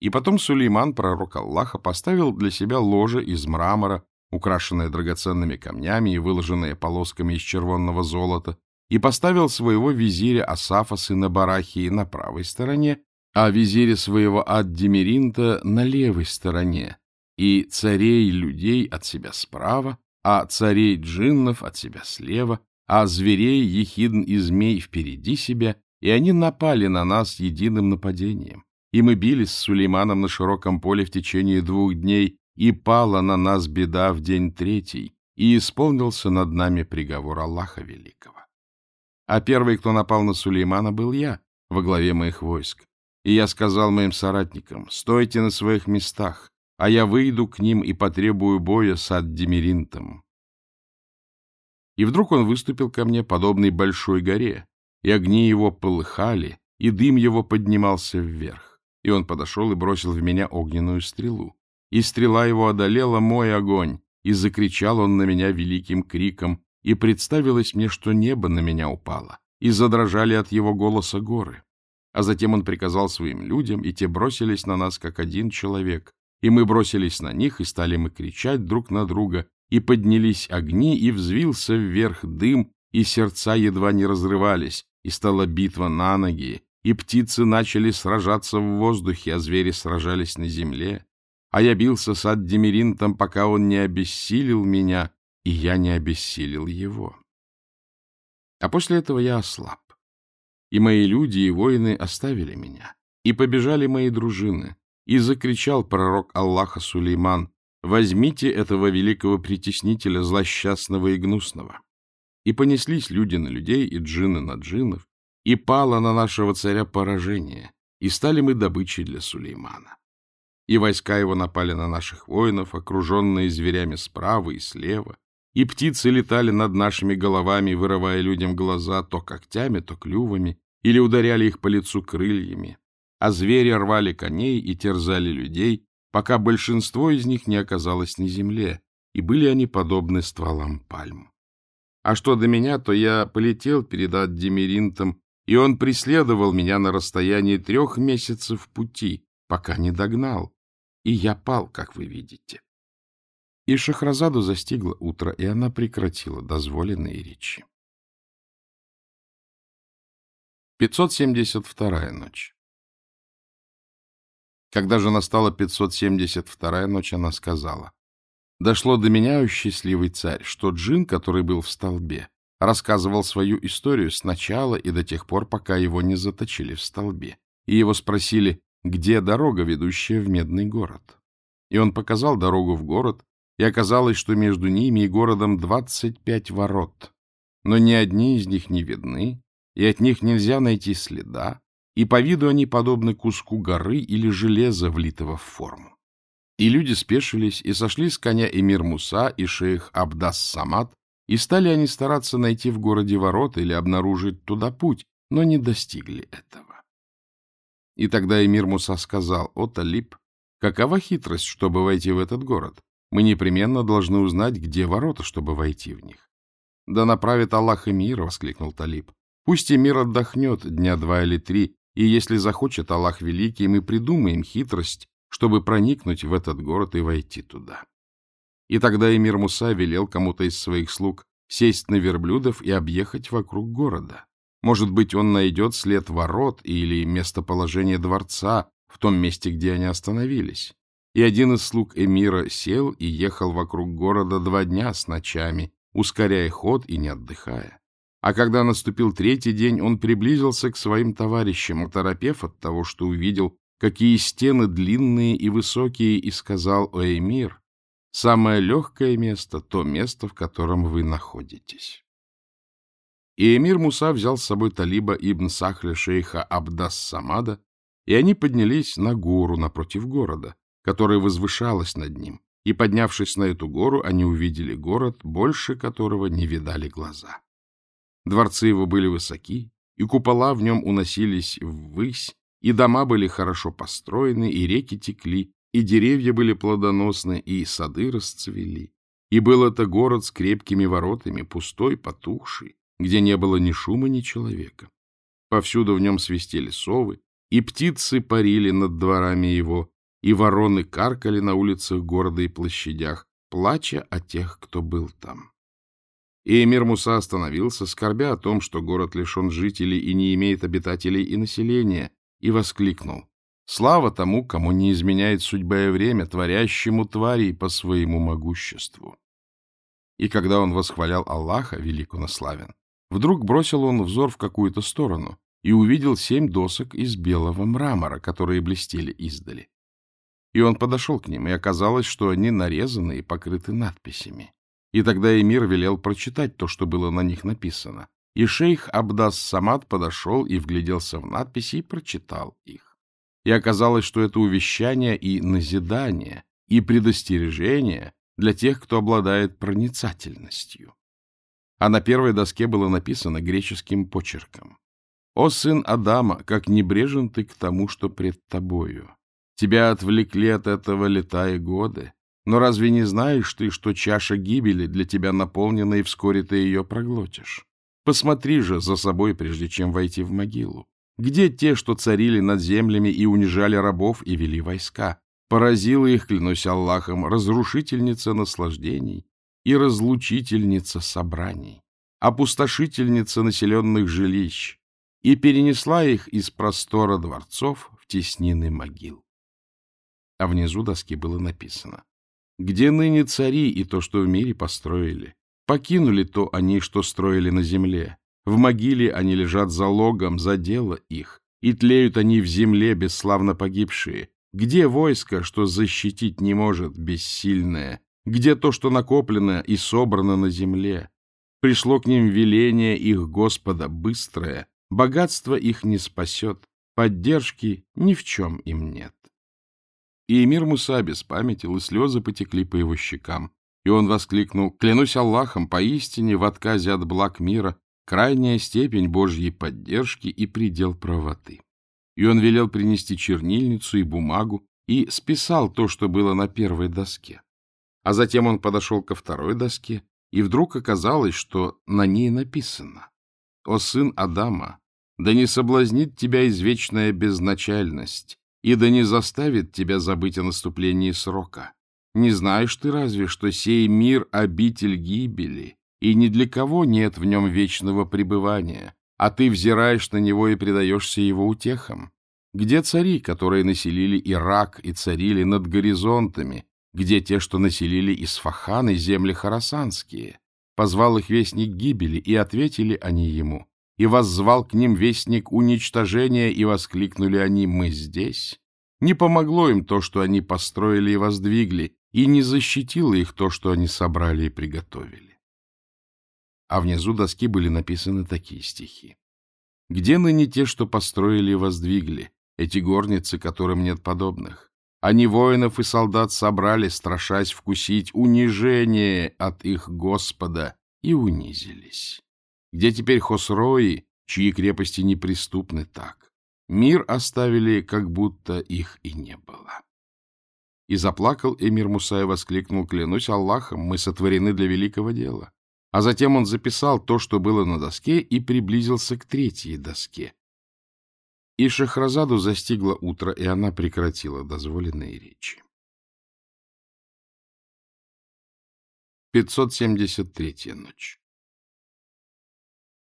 И потом Сулейман, пророк Аллаха, поставил для себя ложе из мрамора, украшенное драгоценными камнями и выложенное полосками из червонного золота, и поставил своего визиря Асафа, сына Барахии, на правой стороне, а визиря своего Ад-Демиринта на левой стороне, и царей людей от себя справа, а царей джиннов от себя слева, а зверей, ехидн и змей впереди себя, и они напали на нас единым нападением. И мы бились с Сулейманом на широком поле в течение двух дней, и пала на нас беда в день третий, и исполнился над нами приговор Аллаха Великого. А первый, кто напал на Сулеймана, был я, во главе моих войск. И я сказал моим соратникам, стойте на своих местах, а я выйду к ним и потребую боя с Аддемиринтом. И вдруг он выступил ко мне, подобный большой горе, и огни его полыхали, и дым его поднимался вверх. И он подошел и бросил в меня огненную стрелу и стрела его одолела мой огонь, и закричал он на меня великим криком, и представилось мне, что небо на меня упало, и задрожали от его голоса горы. А затем он приказал своим людям, и те бросились на нас, как один человек, и мы бросились на них, и стали мы кричать друг на друга, и поднялись огни, и взвился вверх дым, и сердца едва не разрывались, и стала битва на ноги, и птицы начали сражаться в воздухе, а звери сражались на земле. А я бился с Аддемиринтом, пока он не обессилил меня, и я не обессилил его. А после этого я ослаб. И мои люди и воины оставили меня, и побежали мои дружины, и закричал пророк Аллаха Сулейман, «Возьмите этого великого притеснителя, злосчастного и гнусного». И понеслись люди на людей и джины на джинов, и пало на нашего царя поражение, и стали мы добычей для Сулеймана. И войска его напали на наших воинов, окруженные зверями справа и слева, и птицы летали над нашими головами, вырывая людям глаза то когтями, то клювами, или ударяли их по лицу крыльями, а звери рвали коней и терзали людей, пока большинство из них не оказалось на земле, и были они подобны стволам пальм. А что до меня, то я полетел перед Аддемиринтом, и он преследовал меня на расстоянии трех месяцев пути, пока не догнал, и я пал, как вы видите. И Шахразаду застигло утро, и она прекратила дозволенные речи. 572-я ночь Когда же настала 572-я ночь, она сказала, «Дошло до меня, о счастливый царь, что джин, который был в столбе, рассказывал свою историю сначала и до тех пор, пока его не заточили в столбе, и его спросили, где дорога, ведущая в Медный город. И он показал дорогу в город, и оказалось, что между ними и городом двадцать пять ворот, но ни одни из них не видны, и от них нельзя найти следа, и по виду они подобны куску горы или железа, влитого в форму. И люди спешились и сошли с коня эмир Муса и шейх Абдас Самат, и стали они стараться найти в городе ворота или обнаружить туда путь, но не достигли этого. И тогда эмир Муса сказал, «О, Талиб, какова хитрость, чтобы войти в этот город? Мы непременно должны узнать, где ворота, чтобы войти в них». «Да направит Аллах и мир!» — воскликнул Талиб. «Пусть эмир отдохнет дня два или три, и если захочет Аллах Великий, мы придумаем хитрость, чтобы проникнуть в этот город и войти туда». И тогда эмир Муса велел кому-то из своих слуг сесть на верблюдов и объехать вокруг города. Может быть, он найдет след ворот или местоположение дворца в том месте, где они остановились. И один из слуг эмира сел и ехал вокруг города два дня с ночами, ускоряя ход и не отдыхая. А когда наступил третий день, он приблизился к своим товарищам, оторопев от того, что увидел, какие стены длинные и высокие, и сказал, «О, эмир, самое легкое место — то место, в котором вы находитесь». И эмир Муса взял с собой Талиба ибн Сахля шейха Абдас Самада, и они поднялись на гору напротив города, которая возвышалась над ним, и, поднявшись на эту гору, они увидели город, больше которого не видали глаза. Дворцы его были высоки, и купола в нем уносились ввысь, и дома были хорошо построены, и реки текли, и деревья были плодоносны, и сады расцвели. И был это город с крепкими воротами, пустой, потухший, где не было ни шума, ни человека. Повсюду в нем свистели совы, и птицы парили над дворами его, и вороны каркали на улицах города и площадях, плача о тех, кто был там. И эмир Муса остановился, скорбя о том, что город лишен жителей и не имеет обитателей и населения, и воскликнул. Слава тому, кому не изменяет судьба и время, творящему тварей по своему могуществу. И когда он восхвалял Аллаха, велико наславен, Вдруг бросил он взор в какую-то сторону и увидел семь досок из белого мрамора, которые блестели издали. И он подошел к ним, и оказалось, что они нарезаны и покрыты надписями. И тогда эмир велел прочитать то, что было на них написано. И шейх Абдас Самад подошел и вгляделся в надписи и прочитал их. И оказалось, что это увещание и назидание, и предостережение для тех, кто обладает проницательностью а на первой доске было написано греческим почерком. «О сын Адама, как небрежен ты к тому, что пред тобою! Тебя отвлекли от этого лета и годы. Но разве не знаешь ты, что чаша гибели для тебя наполнена, и вскоре ты ее проглотишь? Посмотри же за собой, прежде чем войти в могилу. Где те, что царили над землями и унижали рабов и вели войска? Поразила их, клянусь Аллахом, разрушительница наслаждений и разлучительница собраний, опустошительница населенных жилищ, и перенесла их из простора дворцов в теснины могил. А внизу доски было написано где ныне цари и то, что в мире построили? Покинули то они, что строили на земле. В могиле они лежат залогом за дело их, и тлеют они в земле, бесславно погибшие. Где войско, что защитить не может, бессильное? Где то, что накоплено и собрано на земле? Пришло к ним веление их Господа быстрое, богатство их не спасет, поддержки ни в чем им нет. И эмир Муса обеспамятил, и слезы потекли по его щекам. И он воскликнул, «Клянусь Аллахом, поистине в отказе от благ мира крайняя степень Божьей поддержки и предел правоты». И он велел принести чернильницу и бумагу и списал то, что было на первой доске. А затем он подошел ко второй доске, и вдруг оказалось, что на ней написано «О сын Адама, да не соблазнит тебя извечная безначальность, и да не заставит тебя забыть о наступлении срока. Не знаешь ты разве, что сей мир — обитель гибели, и ни для кого нет в нем вечного пребывания, а ты взираешь на него и предаешься его утехам? Где цари, которые населили Ирак и царили над горизонтами? Где те, что населили Исфахан и земли харасанские? Позвал их вестник гибели, и ответили они ему и воззвал к ним вестник уничтожения, и воскликнули они «Мы здесь». Не помогло им то, что они построили и воздвигли, и не защитило их то, что они собрали и приготовили. А внизу доски были написаны такие стихи. «Где ныне те, что построили и воздвигли, эти горницы, которым нет подобных? Они воинов и солдат собрали, страшась вкусить унижение от их Господа, и унизились. Где теперь Хосрои, чьи крепости неприступны так? Мир оставили, как будто их и не было. И заплакал эмир Муса и воскликнул, клянусь Аллахом, мы сотворены для великого дела. А затем он записал то, что было на доске, и приблизился к третьей доске. И Шахразаду застигло утро, и она прекратила дозволенные речи. 573-я ночь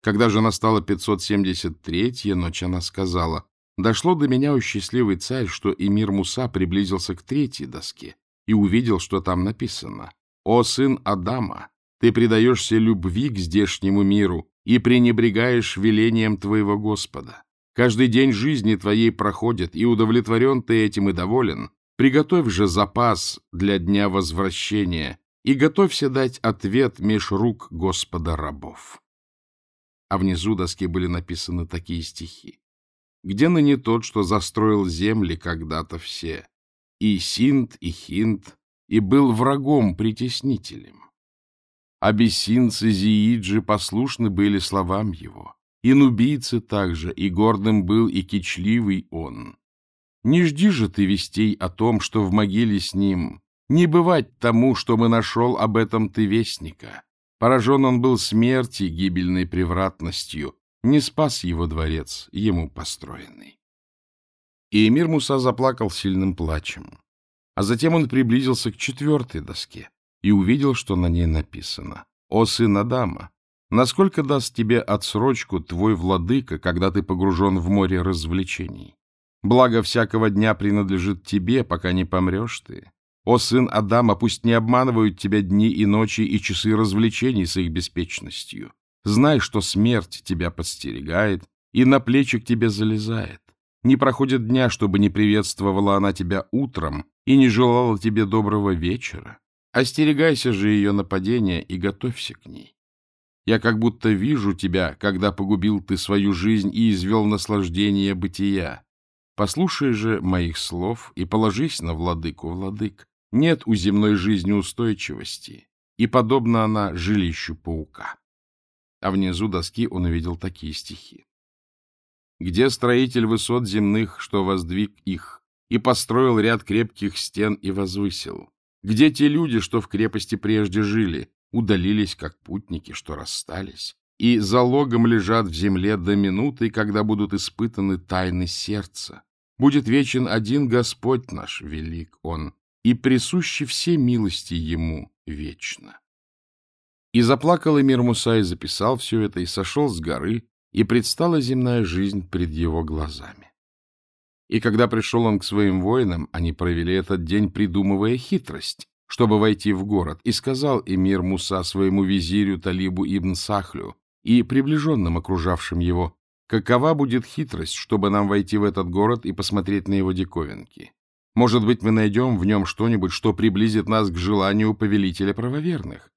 когда же настала 573-я ночь, она сказала, «Дошло до меня, у счастливый царь, что эмир Муса приблизился к третьей доске и увидел, что там написано. «О сын Адама, ты предаешься любви к здешнему миру и пренебрегаешь велением твоего Господа. Каждый день жизни твоей проходит, и удовлетворен ты этим и доволен. Приготовь же запас для дня возвращения и готовься дать ответ меж рук Господа рабов» а внизу доски были написаны такие стихи. Где ныне тот, что застроил земли когда-то все, и Синт, и Хинт, и был врагом-притеснителем? Абиссинцы Зииджи послушны были словам его, и нубийцы также, и гордым был, и кичливый он. Не жди же ты вестей о том, что в могиле с ним, не бывать тому, что мы нашел об этом ты вестника. Поражен он был смерти, гибельной превратностью, не спас его дворец, ему построенный. И эмир Муса заплакал сильным плачем. А затем он приблизился к четвертой доске и увидел, что на ней написано «О сын Адама, насколько даст тебе отсрочку твой владыка, когда ты погружен в море развлечений? Благо всякого дня принадлежит тебе, пока не помрешь ты. О, сын Адама, пусть не обманывают тебя дни и ночи и часы развлечений с их беспечностью. Знай, что смерть тебя подстерегает и на плечи к тебе залезает. Не проходит дня, чтобы не приветствовала она тебя утром и не желала тебе доброго вечера. Остерегайся же ее нападения и готовься к ней. Я как будто вижу тебя, когда погубил ты свою жизнь и извел наслаждение бытия. Послушай же моих слов и положись на владыку владык. Нет у земной жизни устойчивости, и подобна она жилищу паука. А внизу доски он увидел такие стихи. Где строитель высот земных, что воздвиг их, и построил ряд крепких стен и возвысил. Где те люди, что в крепости прежде жили, удалились, как путники, что расстались, и залогом лежат в земле до минуты, когда будут испытаны тайны сердца. Будет вечен один Господь наш, велик Он, и присущи все милости Ему вечно. И заплакал Эмир Муса и записал все это, и сошел с горы, и предстала земная жизнь пред его глазами. И когда пришел он к своим воинам, они провели этот день, придумывая хитрость, чтобы войти в город, и сказал эмир Муса своему визирю Талибу ибн Сахлю и приближенным, окружавшим его, какова будет хитрость, чтобы нам войти в этот город и посмотреть на его диковинки. Может быть, мы найдем в нем что-нибудь, что приблизит нас к желанию повелителя правоверных.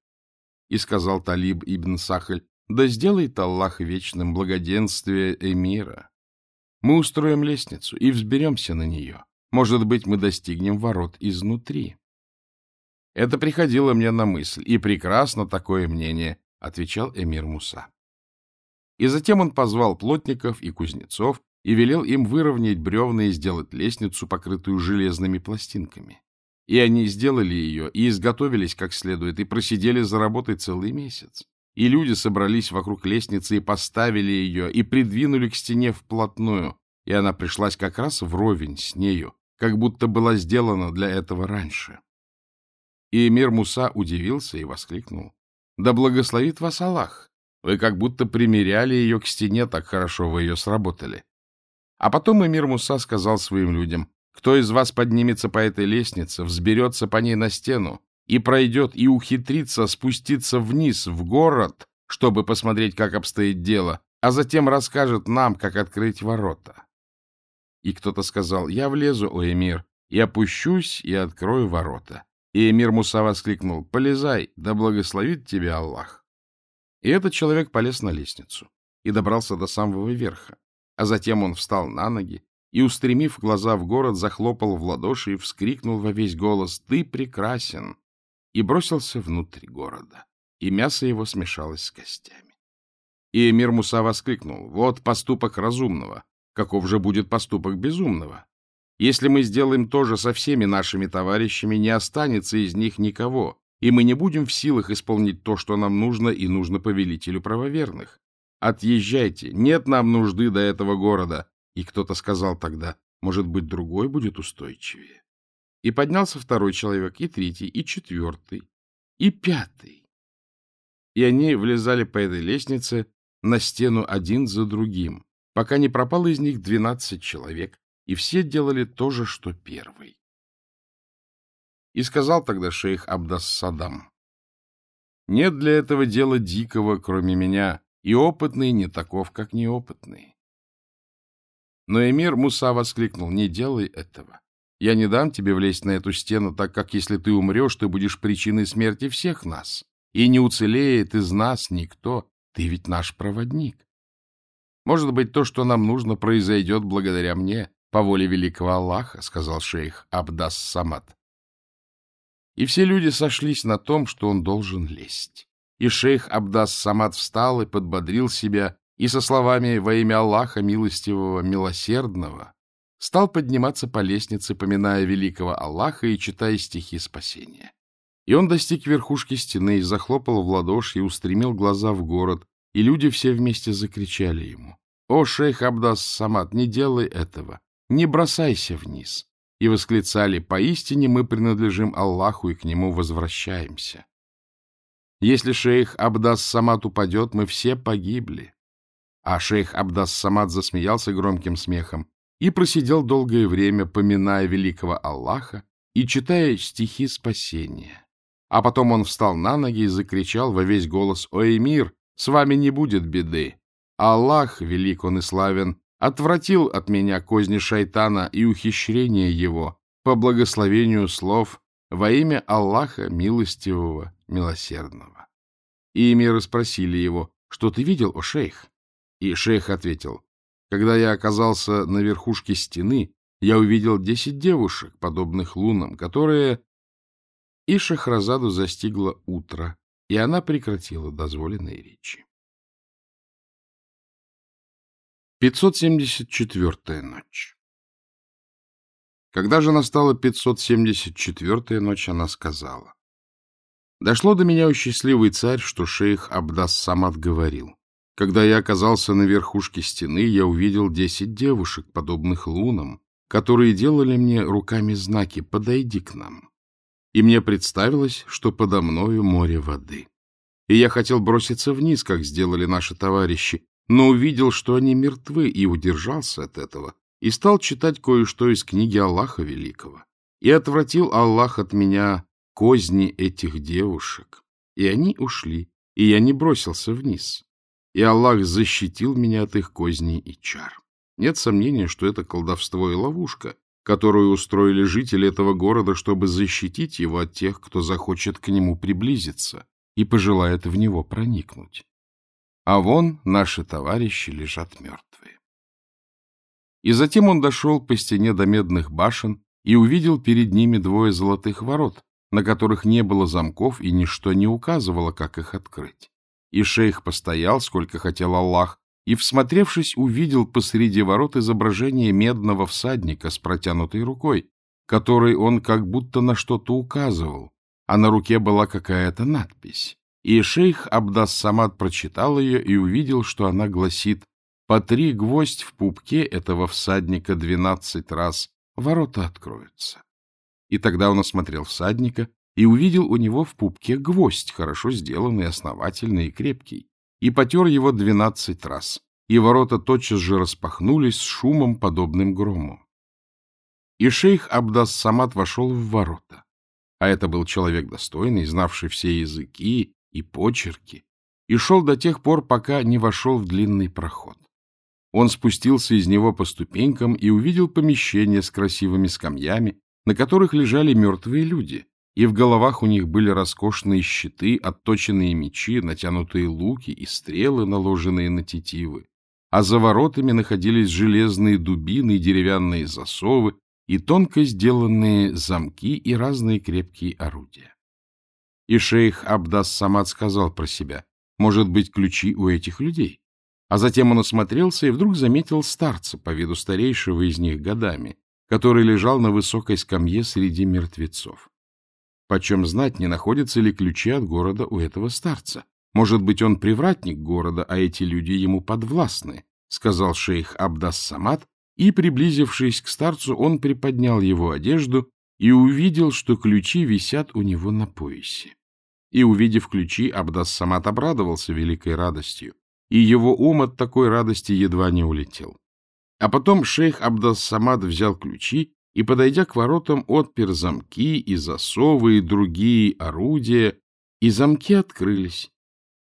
И сказал Талиб ибн Сахль, да сделает Аллах вечным благоденствие эмира. Мы устроим лестницу и взберемся на нее. Может быть, мы достигнем ворот изнутри. Это приходило мне на мысль, и прекрасно такое мнение, — отвечал эмир Муса. И затем он позвал плотников и кузнецов и велел им выровнять бревна и сделать лестницу, покрытую железными пластинками. И они сделали ее, и изготовились как следует, и просидели за работой целый месяц. И люди собрались вокруг лестницы и поставили ее, и придвинули к стене вплотную, и она пришлась как раз вровень с нею, как будто была сделана для этого раньше. И эмир Муса удивился и воскликнул. «Да благословит вас Аллах! Вы как будто примеряли ее к стене, так хорошо вы ее сработали». А потом эмир Муса сказал своим людям, «Кто из вас поднимется по этой лестнице, взберется по ней на стену и пройдет и ухитрится спуститься вниз, в город, чтобы посмотреть, как обстоит дело, а затем расскажет нам, как открыть ворота?» И кто-то сказал, «Я влезу, о эмир, и опущусь, и открою ворота». И эмир Муса воскликнул, «Полезай, да благословит тебя Аллах». И этот человек полез на лестницу и добрался до самого верха, а затем он встал на ноги и, устремив глаза в город, захлопал в ладоши и вскрикнул во весь голос «Ты прекрасен!» и бросился внутрь города, и мясо его смешалось с костями. И эмир Муса воскликнул «Вот поступок разумного, каков же будет поступок безумного?» Если мы сделаем то же со всеми нашими товарищами, не останется из них никого, и мы не будем в силах исполнить то, что нам нужно и нужно повелителю правоверных. Отъезжайте, нет нам нужды до этого города. И кто-то сказал тогда, может быть, другой будет устойчивее. И поднялся второй человек, и третий, и четвертый, и пятый. И они влезали по этой лестнице на стену один за другим, пока не пропало из них двенадцать человек, и все делали то же, что первый. И сказал тогда шейх Абдас-Садам, «Нет для этого дела дикого, кроме меня, и опытный не таков, как неопытный». Но эмир Муса воскликнул, «Не делай этого. Я не дам тебе влезть на эту стену, так как если ты умрешь, ты будешь причиной смерти всех нас, и не уцелеет из нас никто, ты ведь наш проводник. Может быть, то, что нам нужно, произойдет благодаря мне, по воле великого Аллаха, — сказал шейх Абдас Самад. И все люди сошлись на том, что он должен лезть. И шейх Абдас Самад встал и подбодрил себя, и со словами «Во имя Аллаха, милостивого, милосердного» стал подниматься по лестнице, поминая великого Аллаха и читая стихи спасения. И он достиг верхушки стены и захлопал в ладоши и устремил глаза в город, и люди все вместе закричали ему. «О, шейх Абдас Самад, не делай этого! не бросайся вниз. И восклицали, поистине мы принадлежим Аллаху и к нему возвращаемся. Если шейх Абдас Самат упадет, мы все погибли. А шейх Абдас Самат засмеялся громким смехом и просидел долгое время, поминая великого Аллаха и читая стихи спасения. А потом он встал на ноги и закричал во весь голос «Ой, мир, с вами не будет беды! Аллах, велик он и славен, отвратил от меня козни шайтана и ухищрения его по благословению слов во имя Аллаха милостивого, милосердного. И эмиры спросили его, что ты видел, о шейх? И шейх ответил, когда я оказался на верхушке стены, я увидел десять девушек, подобных лунам, которые... И Шахразаду застигло утро, и она прекратила дозволенные речи. 574-я ночь Когда же настала 574-я ночь, она сказала. Дошло до меня, у счастливый царь, что шейх Абдас Самад говорил. Когда я оказался на верхушке стены, я увидел десять девушек, подобных лунам, которые делали мне руками знаки «подойди к нам». И мне представилось, что подо мною море воды. И я хотел броситься вниз, как сделали наши товарищи, но увидел, что они мертвы, и удержался от этого, и стал читать кое-что из книги Аллаха Великого. И отвратил Аллах от меня козни этих девушек. И они ушли, и я не бросился вниз. И Аллах защитил меня от их козней и чар. Нет сомнения, что это колдовство и ловушка, которую устроили жители этого города, чтобы защитить его от тех, кто захочет к нему приблизиться и пожелает в него проникнуть. А вон наши товарищи лежат мертвые. И затем он дошел по стене до медных башен и увидел перед ними двое золотых ворот, на которых не было замков и ничто не указывало, как их открыть. И шейх постоял, сколько хотел Аллах, и, всмотревшись, увидел посреди ворот изображение медного всадника с протянутой рукой, которой он как будто на что-то указывал, а на руке была какая-то надпись. И шейх Абдас Самад прочитал ее и увидел, что она гласит «По три гвоздь в пупке этого всадника двенадцать раз, ворота откроются». И тогда он осмотрел всадника и увидел у него в пупке гвоздь, хорошо сделанный, основательный и крепкий, и потер его двенадцать раз, и ворота тотчас же распахнулись с шумом, подобным грому. И шейх Абдас Самат вошел в ворота. А это был человек достойный, знавший все языки и почерки, и шел до тех пор, пока не вошел в длинный проход. Он спустился из него по ступенькам и увидел помещение с красивыми скамьями, на которых лежали мертвые люди, и в головах у них были роскошные щиты, отточенные мечи, натянутые луки и стрелы, наложенные на тетивы. А за воротами находились железные дубины, деревянные засовы и тонко сделанные замки и разные крепкие орудия. И шейх Абдас Самад сказал про себя, может быть, ключи у этих людей. А затем он осмотрелся и вдруг заметил старца, по виду старейшего из них годами, который лежал на высокой скамье среди мертвецов. Почем знать, не находятся ли ключи от города у этого старца? Может быть, он привратник города, а эти люди ему подвластны, — сказал шейх Абдас Самат, и, приблизившись к старцу, он приподнял его одежду и увидел, что ключи висят у него на поясе. И, увидев ключи, Абдас Самат обрадовался великой радостью, и его ум от такой радости едва не улетел. А потом шейх Абдас-Самад взял ключи и, подойдя к воротам, отпер замки и засовы и другие орудия, и замки открылись.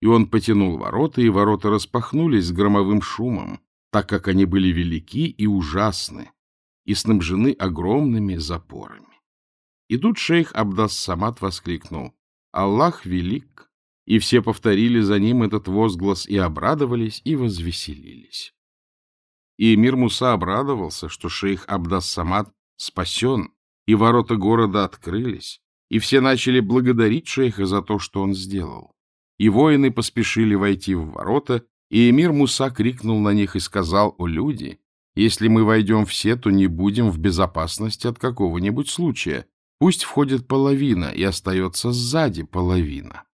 И он потянул ворота, и ворота распахнулись с громовым шумом, так как они были велики и ужасны, и снабжены огромными запорами. И тут шейх Абдас-Самад воскликнул «Аллах велик!» И все повторили за ним этот возглас и обрадовались, и возвеселились. И эмир Муса обрадовался, что шейх Абдас-Самад спасен, и ворота города открылись, и все начали благодарить шейха за то, что он сделал. И воины поспешили войти в ворота, и эмир Муса крикнул на них и сказал, «О, люди, если мы войдем все, то не будем в безопасности от какого-нибудь случая. Пусть входит половина, и остается сзади половина».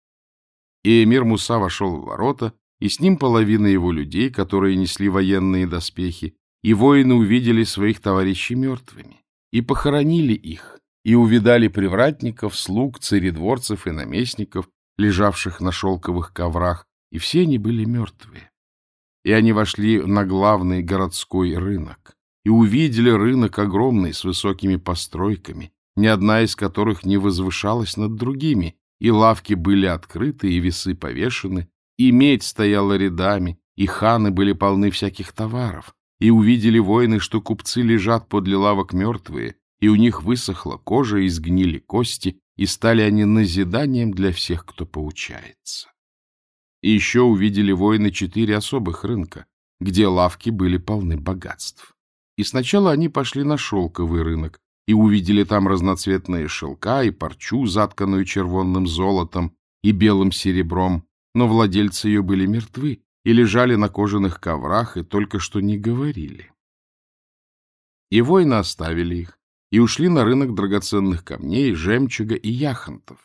И эмир Муса вошел в ворота, и с ним половина его людей, которые несли военные доспехи, и воины увидели своих товарищей мертвыми, и похоронили их, и увидали привратников, слуг, царедворцев и наместников, лежавших на шелковых коврах, и все они были мертвые. И они вошли на главный городской рынок, и увидели рынок огромный с высокими постройками, ни одна из которых не возвышалась над другими, и лавки были открыты, и весы повешены, и медь стояла рядами, и ханы были полны всяких товаров, и увидели воины, что купцы лежат подле лавок мертвые, и у них высохла кожа, и сгнили кости, и стали они назиданием для всех, кто поучается. И еще увидели воины четыре особых рынка, где лавки были полны богатств. И сначала они пошли на шелковый рынок, и увидели там разноцветные шелка и парчу, затканную червонным золотом и белым серебром, но владельцы ее были мертвы и лежали на кожаных коврах и только что не говорили. И воины оставили их и ушли на рынок драгоценных камней, жемчуга и яхонтов.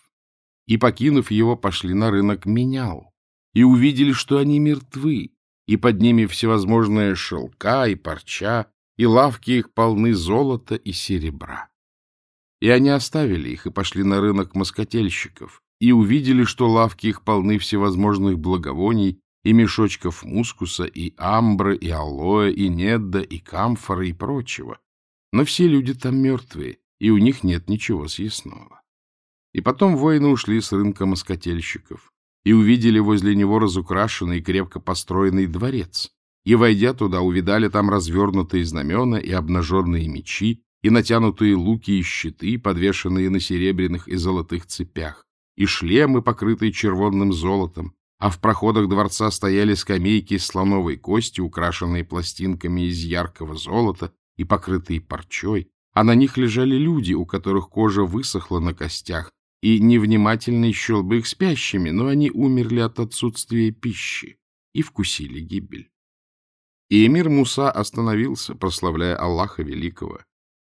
И, покинув его, пошли на рынок менял, и увидели, что они мертвы, и под ними всевозможные шелка и парча, и лавки их полны золота и серебра. И они оставили их и пошли на рынок москотельщиков, и увидели, что лавки их полны всевозможных благовоний, и мешочков мускуса, и амбры, и алоэ, и недда, и камфора, и прочего. Но все люди там мертвые, и у них нет ничего съестного. И потом воины ушли с рынка москотельщиков, и увидели возле него разукрашенный и крепко построенный дворец, и, войдя туда, увидали там развернутые знамена и обнаженные мечи, и натянутые луки и щиты, подвешенные на серебряных и золотых цепях, и шлемы, покрытые червонным золотом, а в проходах дворца стояли скамейки из слоновой кости, украшенные пластинками из яркого золота и покрытые парчой, а на них лежали люди, у которых кожа высохла на костях, и невнимательно счел бы их спящими, но они умерли от отсутствия пищи и вкусили гибель. И эмир Муса остановился, прославляя Аллаха Великого,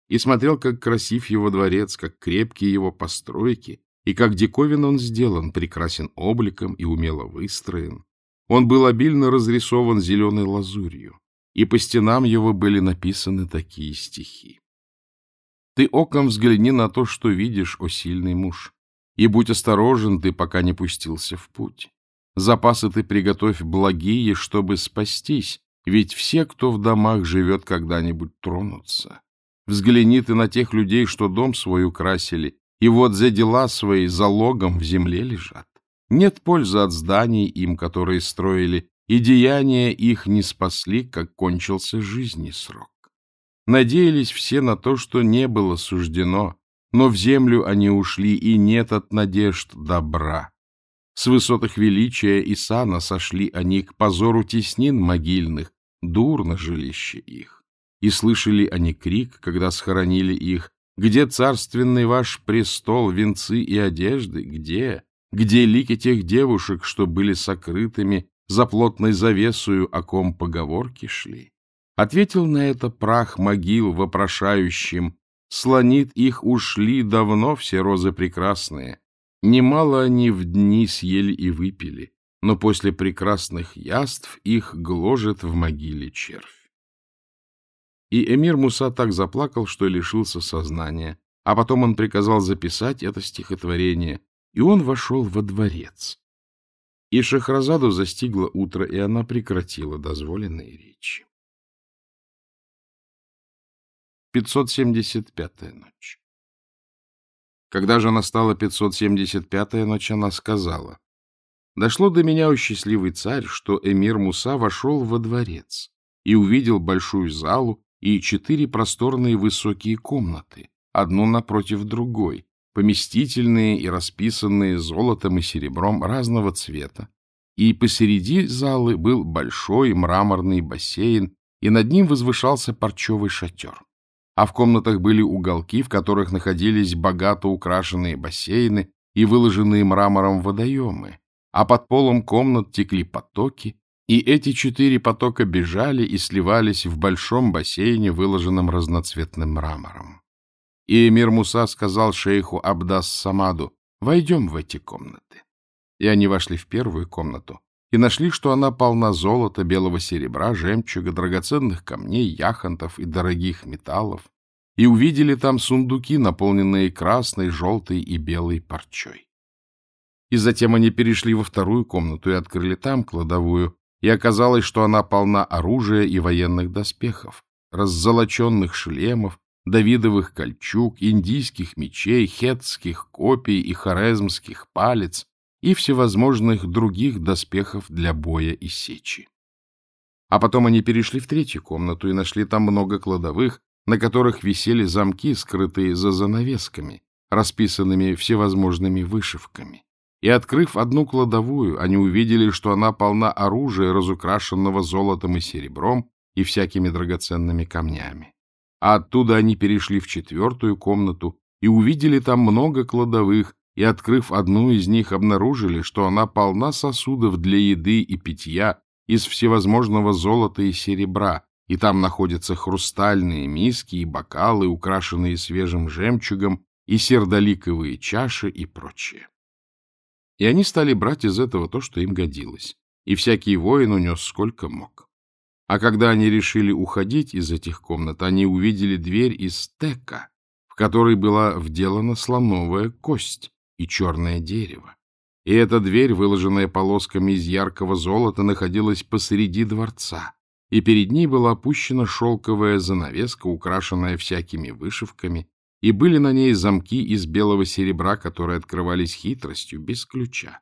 и смотрел, как красив его дворец, как крепкие его постройки, и как диковин он сделан, прекрасен обликом и умело выстроен. Он был обильно разрисован зеленой лазурью, и по стенам его были написаны такие стихи. Ты оком взгляни на то, что видишь, о сильный муж, и будь осторожен ты, пока не пустился в путь. Запасы ты приготовь благие, чтобы спастись, ведь все, кто в домах живет, когда-нибудь тронутся. Взгляни ты на тех людей, что дом свой украсили, и вот за дела свои залогом в земле лежат. Нет пользы от зданий им, которые строили, и деяния их не спасли, как кончился жизни срок. Надеялись все на то, что не было суждено, но в землю они ушли, и нет от надежд добра. С высот их величия и сана сошли они к позору теснин могильных, дурно жилище их. И слышали они крик, когда схоронили их, «Где царственный ваш престол, венцы и одежды? Где? Где лики тех девушек, что были сокрытыми за плотной завесою, о ком поговорки шли?» Ответил на это прах могил вопрошающим, «Слонит их ушли давно все розы прекрасные, немало они в дни съели и выпили» но после прекрасных яств их гложет в могиле червь. И эмир Муса так заплакал, что лишился сознания, а потом он приказал записать это стихотворение, и он вошел во дворец. И Шахразаду застигло утро, и она прекратила дозволенные речи. 575-я ночь Когда же настала 575-я ночь, она сказала, Дошло до меня, о счастливый царь, что эмир Муса вошел во дворец и увидел большую залу и четыре просторные высокие комнаты, одну напротив другой, поместительные и расписанные золотом и серебром разного цвета. И посереди залы был большой мраморный бассейн, и над ним возвышался парчевый шатер. А в комнатах были уголки, в которых находились богато украшенные бассейны и выложенные мрамором водоемы, а под полом комнат текли потоки, и эти четыре потока бежали и сливались в большом бассейне, выложенном разноцветным мрамором. И эмир Муса сказал шейху Абдас Самаду, «Войдем в эти комнаты». И они вошли в первую комнату и нашли, что она полна золота, белого серебра, жемчуга, драгоценных камней, яхонтов и дорогих металлов, и увидели там сундуки, наполненные красной, желтой и белой парчой. И затем они перешли во вторую комнату и открыли там кладовую, и оказалось, что она полна оружия и военных доспехов, раззолоченных шлемов, давидовых кольчуг, индийских мечей, хетских копий и хорезмских палец и всевозможных других доспехов для боя и сечи. А потом они перешли в третью комнату и нашли там много кладовых, на которых висели замки, скрытые за занавесками, расписанными всевозможными вышивками. И, открыв одну кладовую, они увидели, что она полна оружия, разукрашенного золотом и серебром и всякими драгоценными камнями. А оттуда они перешли в четвертую комнату и увидели там много кладовых, и, открыв одну из них, обнаружили, что она полна сосудов для еды и питья из всевозможного золота и серебра, и там находятся хрустальные миски и бокалы, украшенные свежим жемчугом, и сердоликовые чаши и прочее. И они стали брать из этого то, что им годилось, и всякий воин унес сколько мог. А когда они решили уходить из этих комнат, они увидели дверь из стека, в которой была вделана слоновая кость и черное дерево. И эта дверь, выложенная полосками из яркого золота, находилась посреди дворца, и перед ней была опущена шелковая занавеска, украшенная всякими вышивками, и были на ней замки из белого серебра, которые открывались хитростью, без ключа.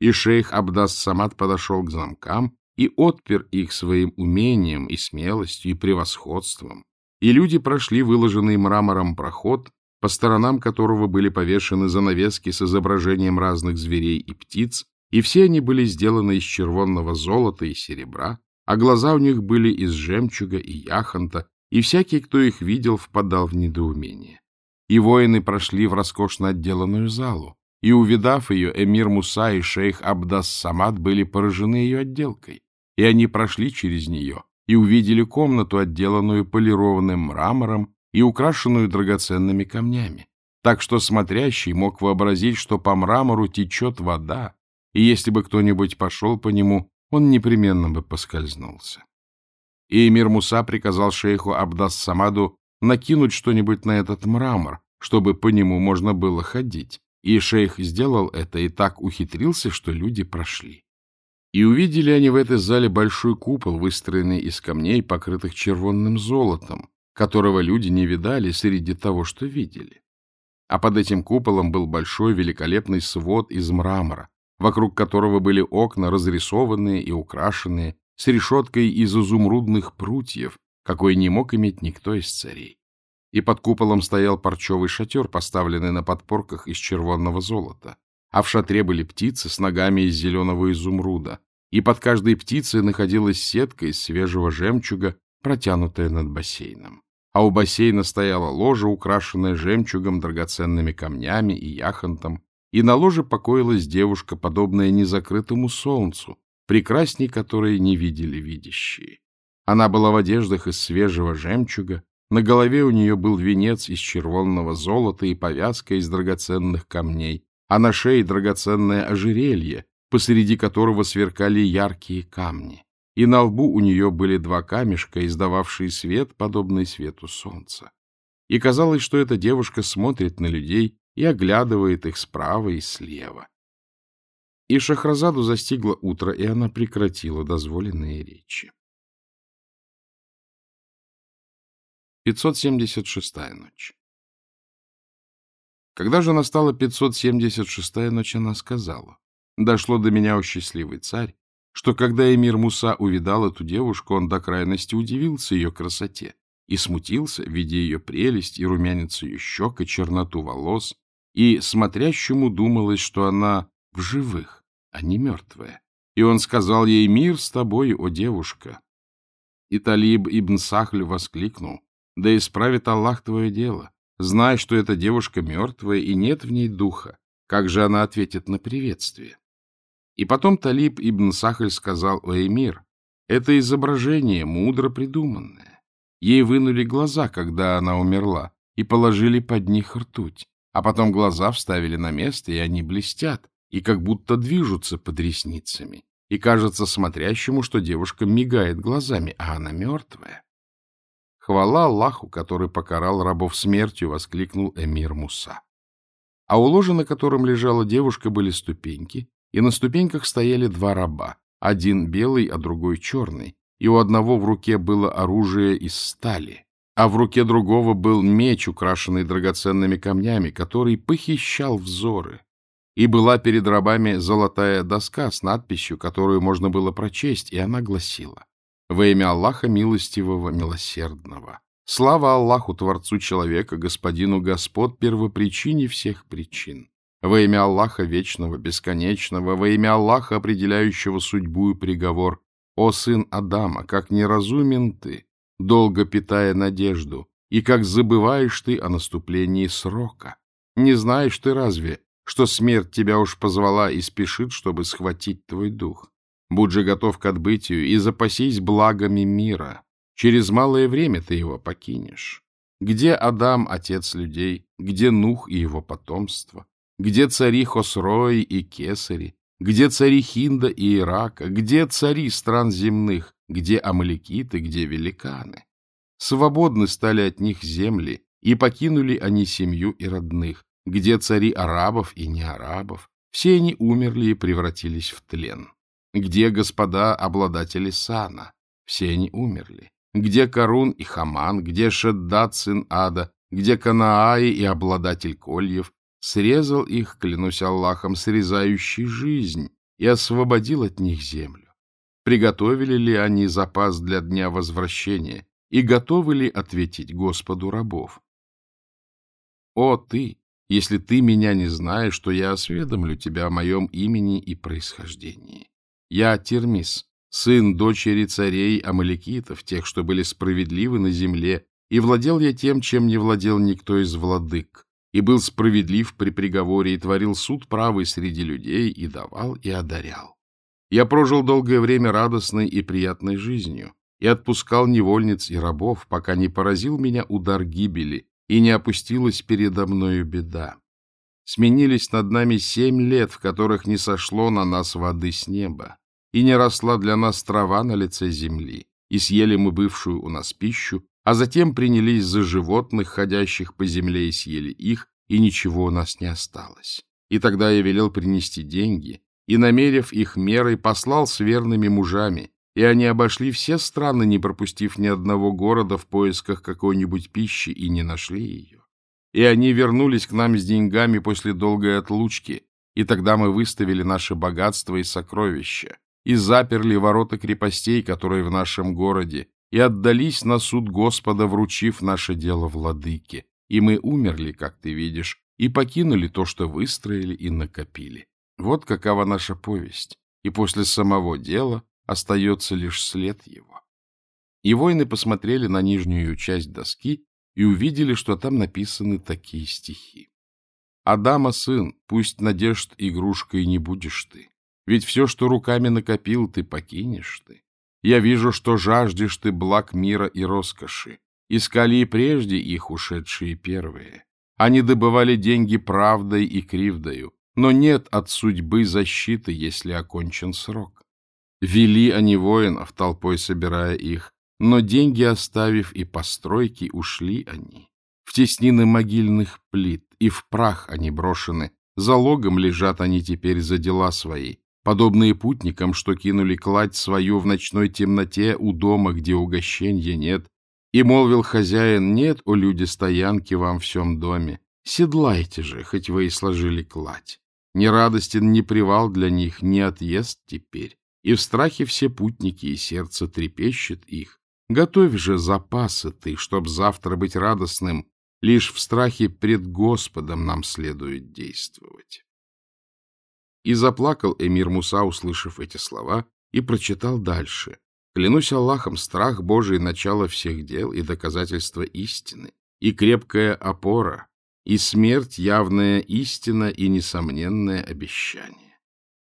И шейх Абдас Самад подошел к замкам и отпер их своим умением и смелостью и превосходством. И люди прошли выложенный мрамором проход, по сторонам которого были повешены занавески с изображением разных зверей и птиц, и все они были сделаны из червонного золота и серебра, а глаза у них были из жемчуга и яхонта, и всякий, кто их видел, впадал в недоумение. И воины прошли в роскошно отделанную залу, и, увидав ее, эмир Муса и шейх Абдас Самад были поражены ее отделкой, и они прошли через нее и увидели комнату, отделанную полированным мрамором и украшенную драгоценными камнями, так что смотрящий мог вообразить, что по мрамору течет вода, и если бы кто-нибудь пошел по нему, он непременно бы поскользнулся. И эмир Муса приказал шейху Абдас-Самаду накинуть что-нибудь на этот мрамор, чтобы по нему можно было ходить. И шейх сделал это и так ухитрился, что люди прошли. И увидели они в этой зале большой купол, выстроенный из камней, покрытых червонным золотом, которого люди не видали среди того, что видели. А под этим куполом был большой великолепный свод из мрамора, вокруг которого были окна, разрисованные и украшенные, с решеткой из изумрудных прутьев, какой не мог иметь никто из царей. И под куполом стоял парчевый шатер, поставленный на подпорках из червонного золота, а в шатре были птицы с ногами из зеленого изумруда, и под каждой птицей находилась сетка из свежего жемчуга, протянутая над бассейном. А у бассейна стояла ложа, украшенная жемчугом, драгоценными камнями и яхонтом, и на ложе покоилась девушка, подобная незакрытому солнцу, прекрасней которой не видели видящие. Она была в одеждах из свежего жемчуга, на голове у нее был венец из червонного золота и повязка из драгоценных камней, а на шее драгоценное ожерелье, посреди которого сверкали яркие камни, и на лбу у нее были два камешка, издававшие свет, подобный свету солнца. И казалось, что эта девушка смотрит на людей и оглядывает их справа и слева. И Шахразаду застигло утро, и она прекратила дозволенные речи. 576-я ночь Когда же настала 576-я ночь, она сказала, «Дошло до меня, о счастливый царь, что когда эмир Муса увидал эту девушку, он до крайности удивился ее красоте и смутился, видя ее прелесть и румянец ее щек и черноту волос, и смотрящему думалось, что она в живых, а не мертвая. И он сказал ей «Мир с тобой, о девушка!» И Талиб ибн Сахль воскликнул «Да исправит Аллах твое дело! Знай, что эта девушка мертвая, и нет в ней духа. Как же она ответит на приветствие?» И потом Талиб ибн Сахль сказал «О эмир, это изображение мудро придуманное. Ей вынули глаза, когда она умерла, и положили под них ртуть а потом глаза вставили на место, и они блестят, и как будто движутся под ресницами, и кажется смотрящему, что девушка мигает глазами, а она мертвая. Хвала Аллаху, который покарал рабов смертью, воскликнул эмир Муса. А у ложа, на котором лежала девушка, были ступеньки, и на ступеньках стояли два раба, один белый, а другой черный, и у одного в руке было оружие из стали, а в руке другого был меч, украшенный драгоценными камнями, который похищал взоры. И была перед рабами золотая доска с надписью, которую можно было прочесть, и она гласила «Во имя Аллаха Милостивого, Милосердного». Слава Аллаху, Творцу человека, Господину Господ, первопричине всех причин. Во имя Аллаха Вечного, Бесконечного, во имя Аллаха, определяющего судьбу и приговор. О сын Адама, как неразумен ты! долго питая надежду, и как забываешь ты о наступлении срока. Не знаешь ты разве, что смерть тебя уж позвала и спешит, чтобы схватить твой дух? Будь же готов к отбытию и запасись благами мира. Через малое время ты его покинешь. Где Адам, отец людей? Где Нух и его потомство? Где цари Хосрои и Кесари? Где цари Хинда и Ирака? Где цари стран земных? Где амаликиты? Где великаны? Свободны стали от них земли, и покинули они семью и родных. Где цари арабов и не арабов? Все они умерли и превратились в тлен. Где господа обладатели сана? Все они умерли. Где Карун и Хаман? Где Шеддат, сын Ада? Где Канааи и обладатель кольев? Срезал их, клянусь Аллахом, срезающий жизнь, и освободил от них землю. Приготовили ли они запас для дня возвращения, и готовы ли ответить Господу рабов? О, ты, если ты меня не знаешь, то я осведомлю тебя о моем имени и происхождении. Я Термис, сын дочери царей Амаликитов, тех, что были справедливы на земле, и владел я тем, чем не владел никто из владык, и был справедлив при приговоре, и творил суд правый среди людей, и давал, и одарял. Я прожил долгое время радостной и приятной жизнью, и отпускал невольниц и рабов, пока не поразил меня удар гибели, и не опустилась передо мною беда. Сменились над нами семь лет, в которых не сошло на нас воды с неба, и не росла для нас трава на лице земли, и съели мы бывшую у нас пищу, а затем принялись за животных, ходящих по земле, и съели их, и ничего у нас не осталось. И тогда я велел принести деньги, и, намерив их мерой, послал с верными мужами, и они обошли все страны, не пропустив ни одного города в поисках какой-нибудь пищи, и не нашли ее. И они вернулись к нам с деньгами после долгой отлучки, и тогда мы выставили наше богатство и сокровища, и заперли ворота крепостей, которые в нашем городе, и отдались на суд Господа, вручив наше дело владыке. И мы умерли, как ты видишь, и покинули то, что выстроили и накопили. Вот какова наша повесть. И после самого дела остается лишь след его. И воины посмотрели на нижнюю часть доски и увидели, что там написаны такие стихи. «Адама, сын, пусть надежд игрушкой не будешь ты, ведь все, что руками накопил, ты покинешь ты. Я вижу, что жаждешь ты благ мира и роскоши. Искали и прежде их ушедшие первые. Они добывали деньги правдой и кривдою, но нет от судьбы защиты, если окончен срок. Вели они воинов, толпой собирая их, но деньги оставив и постройки, ушли они. В теснины могильных плит, и в прах они брошены, залогом лежат они теперь за дела свои, подобные путникам, что кинули кладь свою в ночной темноте у дома, где угощенья нет. И молвил хозяин, нет, о люди, стоянки вам в всем доме, седлайте же, хоть вы и сложили кладь. Не радостен ни привал для них, ни отъезд теперь. И в страхе все путники, и сердце трепещет их. Готовь же запасы ты, чтоб завтра быть радостным. Лишь в страхе пред Господом нам следует действовать. И заплакал эмир Муса, услышав эти слова, и прочитал дальше. Клянусь Аллахом, страх Божий — начало всех дел и доказательство истины, и крепкая опора, и смерть — явная истина и несомненное обещание.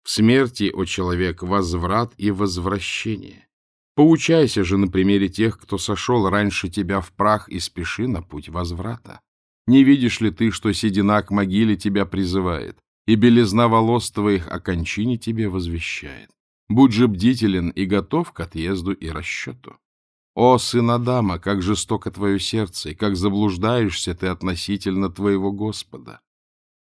В смерти, о человек, возврат и возвращение. Поучайся же на примере тех, кто сошел раньше тебя в прах, и спеши на путь возврата. Не видишь ли ты, что седина к могиле тебя призывает, и белизна волос твоих о кончине тебе возвещает? Будь же бдителен и готов к отъезду и расчету. О, сын Адама, как жестоко твое сердце, и как заблуждаешься ты относительно твоего Господа!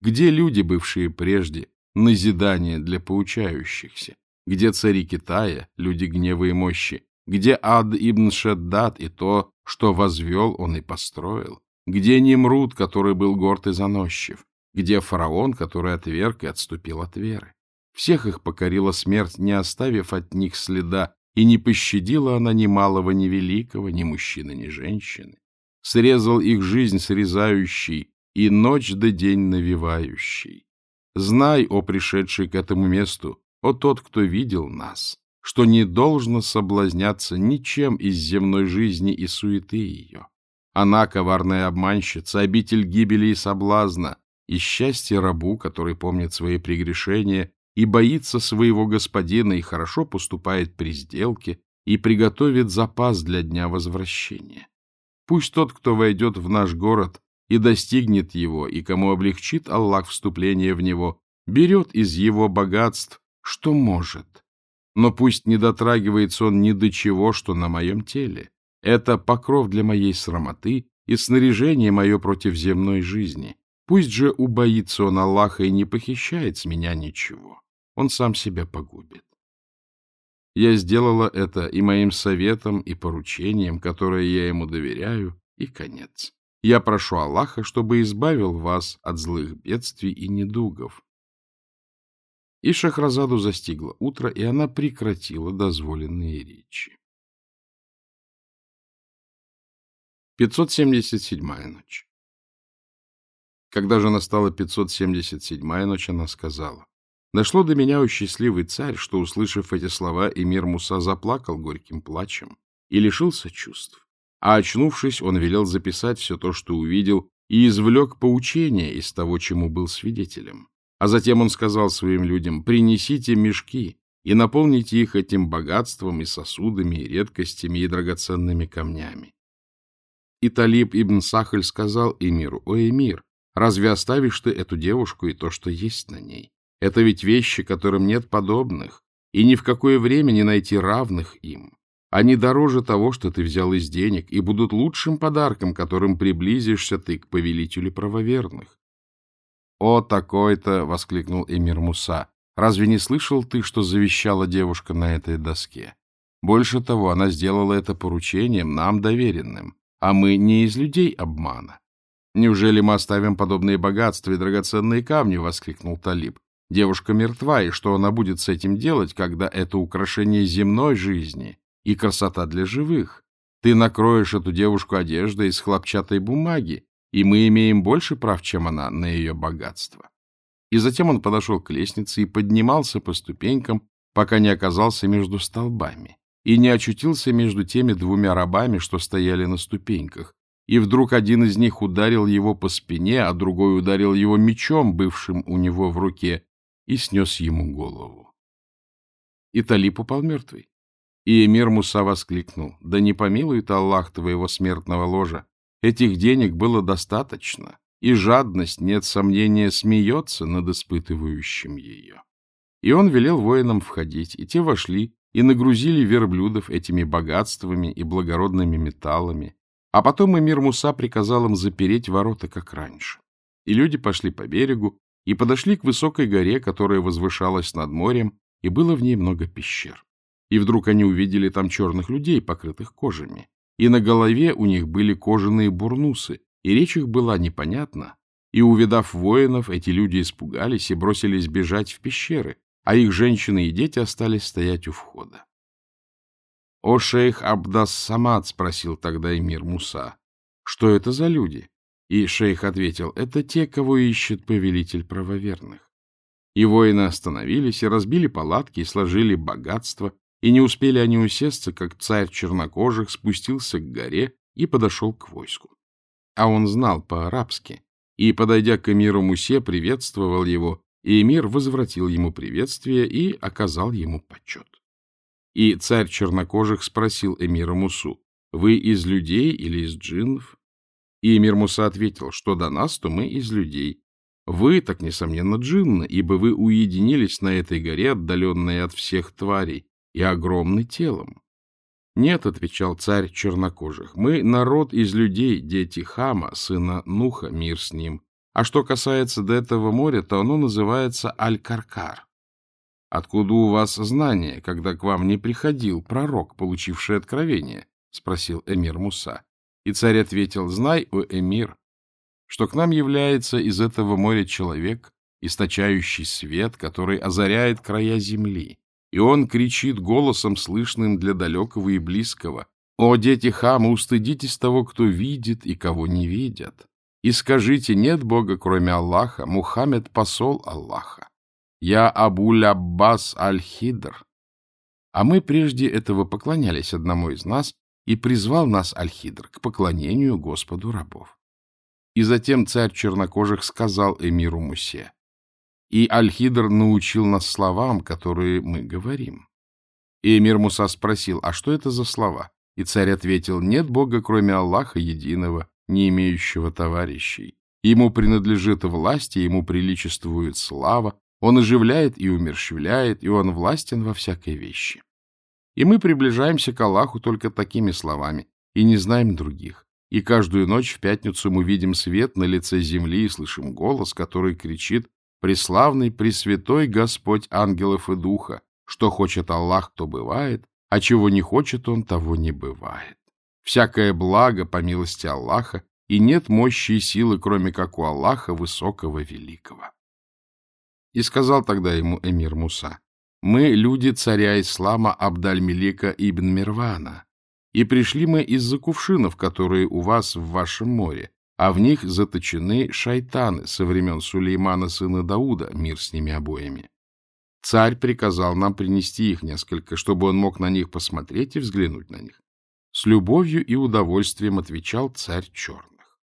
Где люди, бывшие прежде, назидание для поучающихся, где цари Китая, люди гнева и мощи, где Ад ибн Шаддат и то, что возвел он и построил, где Немруд, который был горд и заносчив, где фараон, который отверг и отступил от веры. Всех их покорила смерть, не оставив от них следа, и не пощадила она ни малого, ни великого, ни мужчины, ни женщины. Срезал их жизнь срезающий и ночь да день навивающий. Знай, о пришедший к этому месту, о тот, кто видел нас, что не должно соблазняться ничем из земной жизни и суеты ее. Она, коварная обманщица, обитель гибели и соблазна, и счастье рабу, который помнит свои прегрешения и боится своего господина и хорошо поступает при сделке, и приготовит запас для дня возвращения. Пусть тот, кто войдет в наш город и достигнет его, и кому облегчит Аллах вступление в него, берет из его богатств, что может. Но пусть не дотрагивается он ни до чего, что на моем теле. Это покров для моей срамоты и снаряжение мое против земной жизни. Пусть же убоится он Аллаха и не похищает с меня ничего. Он сам себя погубит. Я сделала это и моим советом, и поручением, которое я ему доверяю, и конец. Я прошу Аллаха, чтобы избавил вас от злых бедствий и недугов. И Шахразаду застигло утро, и она прекратила дозволенные речи. 577-я ночь Когда же настала 577-я ночь, она сказала, Дошло до меня, о счастливый царь, что, услышав эти слова, эмир Муса заплакал горьким плачем и лишился чувств. А очнувшись, он велел записать все то, что увидел, и извлек поучение из того, чему был свидетелем. А затем он сказал своим людям, принесите мешки и наполните их этим богатством и сосудами, и редкостями, и драгоценными камнями. И Талиб ибн Сахаль сказал эмиру, о эмир, разве оставишь ты эту девушку и то, что есть на ней? Это ведь вещи, которым нет подобных, и ни в какое время не найти равных им. Они дороже того, что ты взял из денег, и будут лучшим подарком, которым приблизишься ты к повелителю правоверных. — О, такой-то! — воскликнул эмир Муса. — Разве не слышал ты, что завещала девушка на этой доске? Больше того, она сделала это поручением, нам доверенным, а мы не из людей обмана. — Неужели мы оставим подобные богатства и драгоценные камни? — воскликнул Талиб. Девушка мертва, и что она будет с этим делать, когда это украшение земной жизни и красота для живых? Ты накроешь эту девушку одеждой из хлопчатой бумаги, и мы имеем больше прав, чем она, на ее богатство. И затем он подошел к лестнице и поднимался по ступенькам, пока не оказался между столбами, и не очутился между теми двумя рабами, что стояли на ступеньках. И вдруг один из них ударил его по спине, а другой ударил его мечом, бывшим у него в руке, и снес ему голову. И Талиб упал мертвый. И эмир Муса воскликнул, «Да не помилует Аллах твоего смертного ложа! Этих денег было достаточно, и жадность, нет сомнения, смеется над испытывающим ее». И он велел воинам входить, и те вошли, и нагрузили верблюдов этими богатствами и благородными металлами, а потом эмир Муса приказал им запереть ворота, как раньше. И люди пошли по берегу, и подошли к высокой горе, которая возвышалась над морем, и было в ней много пещер. И вдруг они увидели там черных людей, покрытых кожами, и на голове у них были кожаные бурнусы, и речь их была непонятна. И, увидав воинов, эти люди испугались и бросились бежать в пещеры, а их женщины и дети остались стоять у входа. — О, шейх Абдас Самад, — спросил тогда эмир Муса, — что это за люди? И шейх ответил, это те, кого ищет повелитель правоверных. И воины остановились и разбили палатки и сложили богатство, и не успели они усесться, как царь чернокожих спустился к горе и подошел к войску. А он знал по-арабски, и, подойдя к эмиру Мусе, приветствовал его, и эмир возвратил ему приветствие и оказал ему почет. И царь чернокожих спросил эмира Мусу, «Вы из людей или из джиннов?» И Эмир Муса ответил, что до нас, то мы из людей. Вы, так несомненно, джинны, ибо вы уединились на этой горе, отдаленные от всех тварей, и огромны телом. Нет, — отвечал царь чернокожих, — мы народ из людей, дети Хама, сына Нуха, мир с ним. А что касается до этого моря, то оно называется Аль-Каркар. Откуда у вас знание, когда к вам не приходил пророк, получивший откровение? — спросил эмир Муса. И царь ответил, знай, о эмир, что к нам является из этого моря человек, источающий свет, который озаряет края земли. И он кричит голосом, слышным для далекого и близкого, «О, дети Хама, устыдитесь того, кто видит и кого не видят. И скажите, нет Бога, кроме Аллаха, Мухаммед — посол Аллаха. Я Абуль Аббас Аль-Хидр». А мы прежде этого поклонялись одному из нас, и призвал нас Альхидр к поклонению Господу рабов. И затем царь чернокожих сказал эмиру Мусе, и Альхидр научил нас словам, которые мы говорим. И эмир Муса спросил, а что это за слова? И царь ответил, нет Бога, кроме Аллаха единого, не имеющего товарищей. Ему принадлежит власть, и ему приличествует слава, он оживляет и умерщвляет, и он властен во всякой вещи. И мы приближаемся к Аллаху только такими словами, и не знаем других. И каждую ночь в пятницу мы видим свет на лице земли и слышим голос, который кричит «Преславный, Пресвятой Господь ангелов и духа, что хочет Аллах, то бывает, а чего не хочет Он, того не бывает. Всякое благо по милости Аллаха, и нет мощи и силы, кроме как у Аллаха Высокого Великого. И сказал тогда ему эмир Муса, «Мы люди царя ислама Абдаль-Мелика ибн Мирвана, и пришли мы из-за кувшинов, которые у вас в вашем море, а в них заточены шайтаны со времен Сулеймана сына Дауда, мир с ними обоими. Царь приказал нам принести их несколько, чтобы он мог на них посмотреть и взглянуть на них. С любовью и удовольствием отвечал царь черных.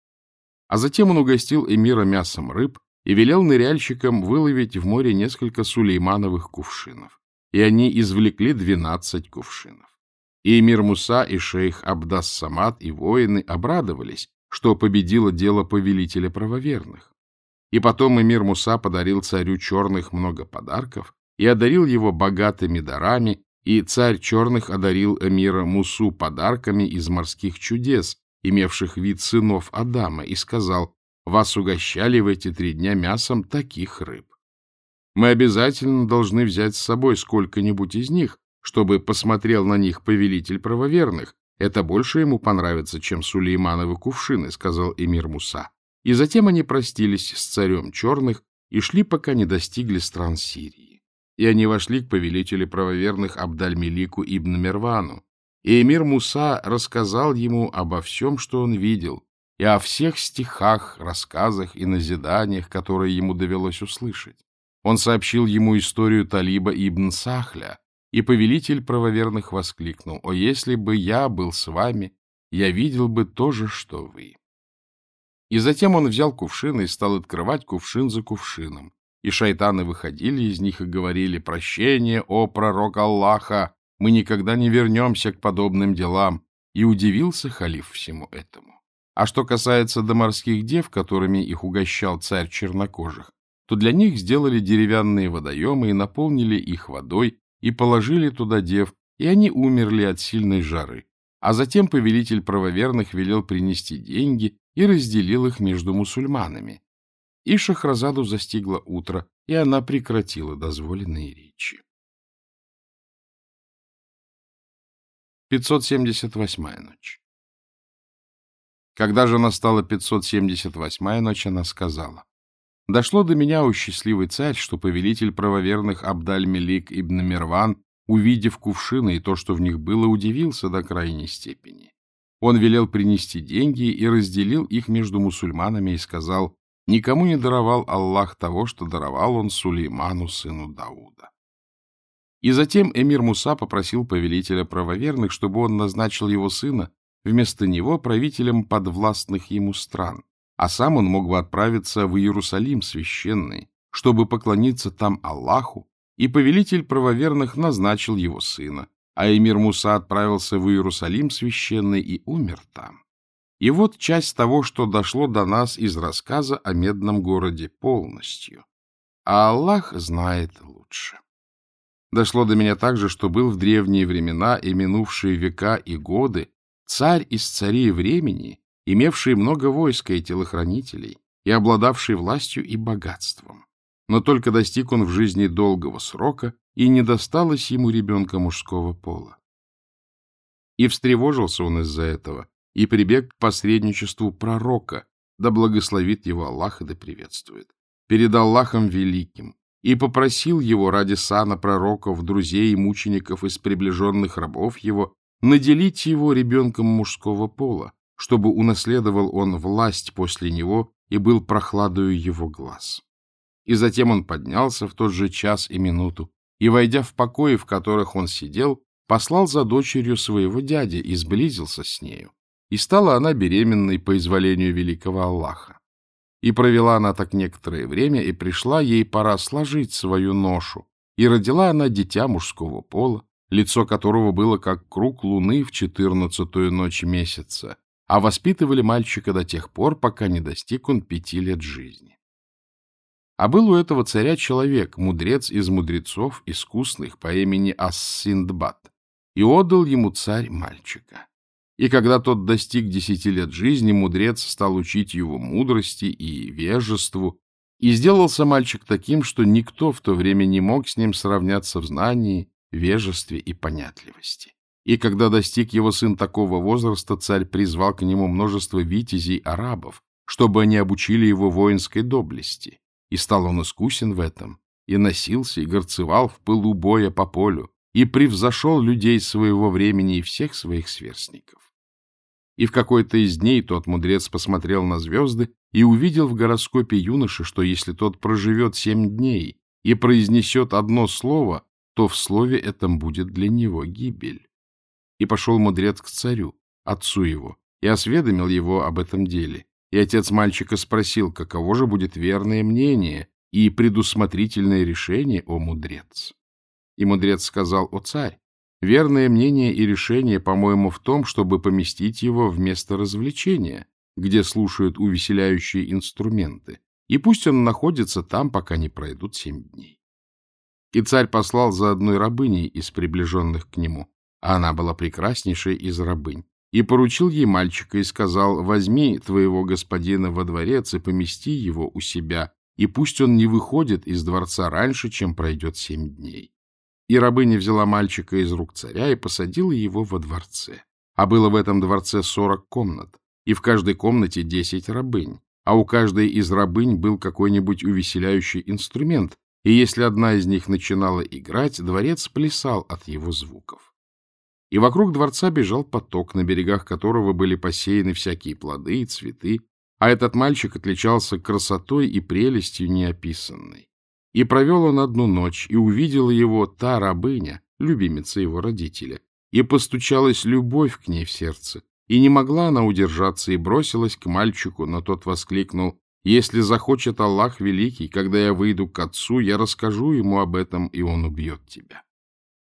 А затем он угостил эмира мясом рыб и велел ныряльщикам выловить в море несколько сулеймановых кувшинов. И они извлекли двенадцать кувшинов. И эмир Муса, и шейх Абдас Самад, и воины обрадовались, что победило дело повелителя правоверных. И потом эмир Муса подарил царю черных много подарков и одарил его богатыми дарами, и царь черных одарил эмира Мусу подарками из морских чудес, имевших вид сынов Адама, и сказал, «Вас угощали в эти три дня мясом таких рыб. Мы обязательно должны взять с собой сколько-нибудь из них, чтобы посмотрел на них повелитель правоверных. Это больше ему понравится, чем Сулеймановы кувшины, — сказал эмир Муса. И затем они простились с царем черных и шли, пока не достигли стран Сирии. И они вошли к повелителю правоверных Абдаль-Мелику ибн Мервану. И эмир Муса рассказал ему обо всем, что он видел, и о всех стихах, рассказах и назиданиях, которые ему довелось услышать. Он сообщил ему историю Талиба ибн Сахля, и повелитель правоверных воскликнул, «О, если бы я был с вами, я видел бы то же, что вы». И затем он взял кувшин и стал открывать кувшин за кувшином. И шайтаны выходили из них и говорили, «Прощение, о пророк Аллаха! Мы никогда не вернемся к подобным делам!» И удивился халиф всему этому. А что касается доморских дев, которыми их угощал царь чернокожих, то для них сделали деревянные водоемы и наполнили их водой, и положили туда дев, и они умерли от сильной жары. А затем повелитель правоверных велел принести деньги и разделил их между мусульманами. И Шахразаду застигло утро, и она прекратила дозволенные речи. 578-я ночь Когда же настала 578-я ночь, она сказала, Дошло до меня, у счастливый царь, что повелитель правоверных Абдаль-Мелик ибн Мирван, увидев кувшины и то, что в них было, удивился до крайней степени. Он велел принести деньги и разделил их между мусульманами и сказал, «Никому не даровал Аллах того, что даровал он Сулейману, сыну Дауда». И затем эмир Муса попросил повелителя правоверных, чтобы он назначил его сына вместо него правителем подвластных ему стран, а сам он мог бы отправиться в Иерусалим священный, чтобы поклониться там Аллаху, и повелитель правоверных назначил его сына, а эмир Муса отправился в Иерусалим священный и умер там. И вот часть того, что дошло до нас из рассказа о медном городе полностью. А Аллах знает лучше. Дошло до меня также, что был в древние времена и минувшие века и годы царь из царей времени, имевший много войска и телохранителей, и обладавший властью и богатством. Но только достиг он в жизни долгого срока, и не досталось ему ребенка мужского пола. И встревожился он из-за этого, и прибег к посредничеству пророка, да благословит его Аллах и да приветствует, перед Аллахом Великим, и попросил его ради сана пророков, друзей и мучеников из приближенных рабов его наделить его ребенком мужского пола, чтобы унаследовал он власть после него и был прохладою его глаз. И затем он поднялся в тот же час и минуту, и, войдя в покои, в которых он сидел, послал за дочерью своего дяди и сблизился с нею. И стала она беременной по изволению великого Аллаха. И провела она так некоторое время, и пришла ей пора сложить свою ношу, и родила она дитя мужского пола, лицо которого было как круг луны в четырнадцатую ночь месяца, а воспитывали мальчика до тех пор, пока не достиг он пяти лет жизни. А был у этого царя человек, мудрец из мудрецов, искусных, по имени Ас-Синдбад, и отдал ему царь мальчика. И когда тот достиг десяти лет жизни, мудрец стал учить его мудрости и вежеству, и сделался мальчик таким, что никто в то время не мог с ним сравняться в знании, вежестве и понятливости. И когда достиг его сын такого возраста, царь призвал к нему множество витязей арабов, чтобы они обучили его воинской доблести. И стал он искусен в этом, и носился, и горцевал в пылу боя по полю, и превзошел людей своего времени и всех своих сверстников. И в какой-то из дней тот мудрец посмотрел на звезды и увидел в гороскопе юноши, что если тот проживет семь дней и произнесет одно слово, то в слове этом будет для него гибель. И пошел мудрец к царю, отцу его, и осведомил его об этом деле. И отец мальчика спросил, каково же будет верное мнение и предусмотрительное решение, о мудрец. И мудрец сказал, о царь, Верное мнение и решение, по-моему, в том, чтобы поместить его в место развлечения, где слушают увеселяющие инструменты, и пусть он находится там, пока не пройдут семь дней. И царь послал за одной рабыней из приближенных к нему, она была прекраснейшая из рабынь, и поручил ей мальчика и сказал, возьми твоего господина во дворец и помести его у себя, и пусть он не выходит из дворца раньше, чем пройдет семь дней. И рабыня взяла мальчика из рук царя и посадила его во дворце. А было в этом дворце сорок комнат, и в каждой комнате десять рабынь, а у каждой из рабынь был какой-нибудь увеселяющий инструмент, и если одна из них начинала играть, дворец плясал от его звуков. И вокруг дворца бежал поток, на берегах которого были посеяны всякие плоды и цветы, а этот мальчик отличался красотой и прелестью неописанной. И провел он одну ночь, и увидела его та рабыня, любимица его родителя, и постучалась любовь к ней в сердце, и не могла она удержаться, и бросилась к мальчику, но тот воскликнул, «Если захочет Аллах Великий, когда я выйду к отцу, я расскажу ему об этом, и он убьет тебя».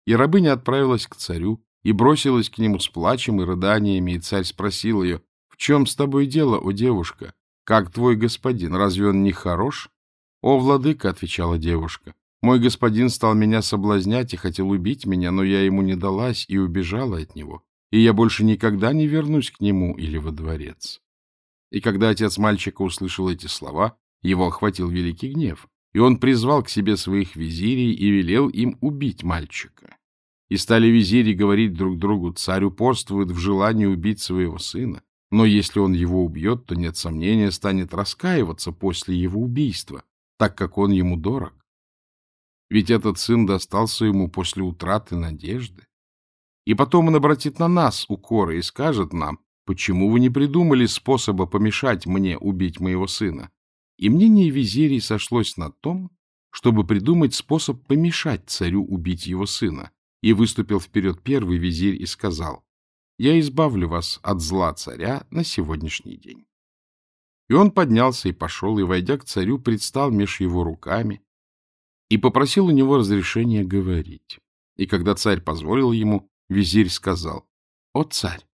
И рабыня отправилась к царю, и бросилась к нему с плачем и рыданиями, и царь спросил ее, «В чем с тобой дело, о девушка? Как твой господин, разве он не хорош?» — О, владыка, — отвечала девушка, — мой господин стал меня соблазнять и хотел убить меня, но я ему не далась и убежала от него, и я больше никогда не вернусь к нему или во дворец. И когда отец мальчика услышал эти слова, его охватил великий гнев, и он призвал к себе своих визирей и велел им убить мальчика. И стали визири говорить друг другу, царь упорствует в желании убить своего сына, но если он его убьет, то, нет сомнения, станет раскаиваться после его убийства, так как он ему дорог. Ведь этот сын достался ему после утраты надежды. И потом он обратит на нас укоры и скажет нам, почему вы не придумали способа помешать мне убить моего сына. И мнение визирей сошлось на том, чтобы придумать способ помешать царю убить его сына. И выступил вперед первый визирь и сказал, «Я избавлю вас от зла царя на сегодняшний день». И он поднялся и пошел, и, войдя к царю, предстал меж его руками и попросил у него разрешения говорить. И когда царь позволил ему, визирь сказал, «О, царь,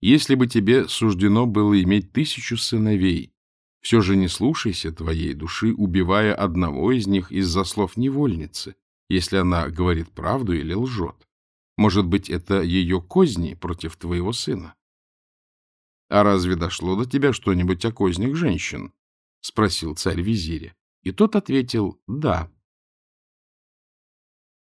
если бы тебе суждено было иметь тысячу сыновей, все же не слушайся твоей души, убивая одного из них из-за слов невольницы, если она говорит правду или лжет. Может быть, это ее козни против твоего сына. — А разве дошло до тебя что-нибудь о кознях женщин? — спросил царь визиря. И тот ответил «да».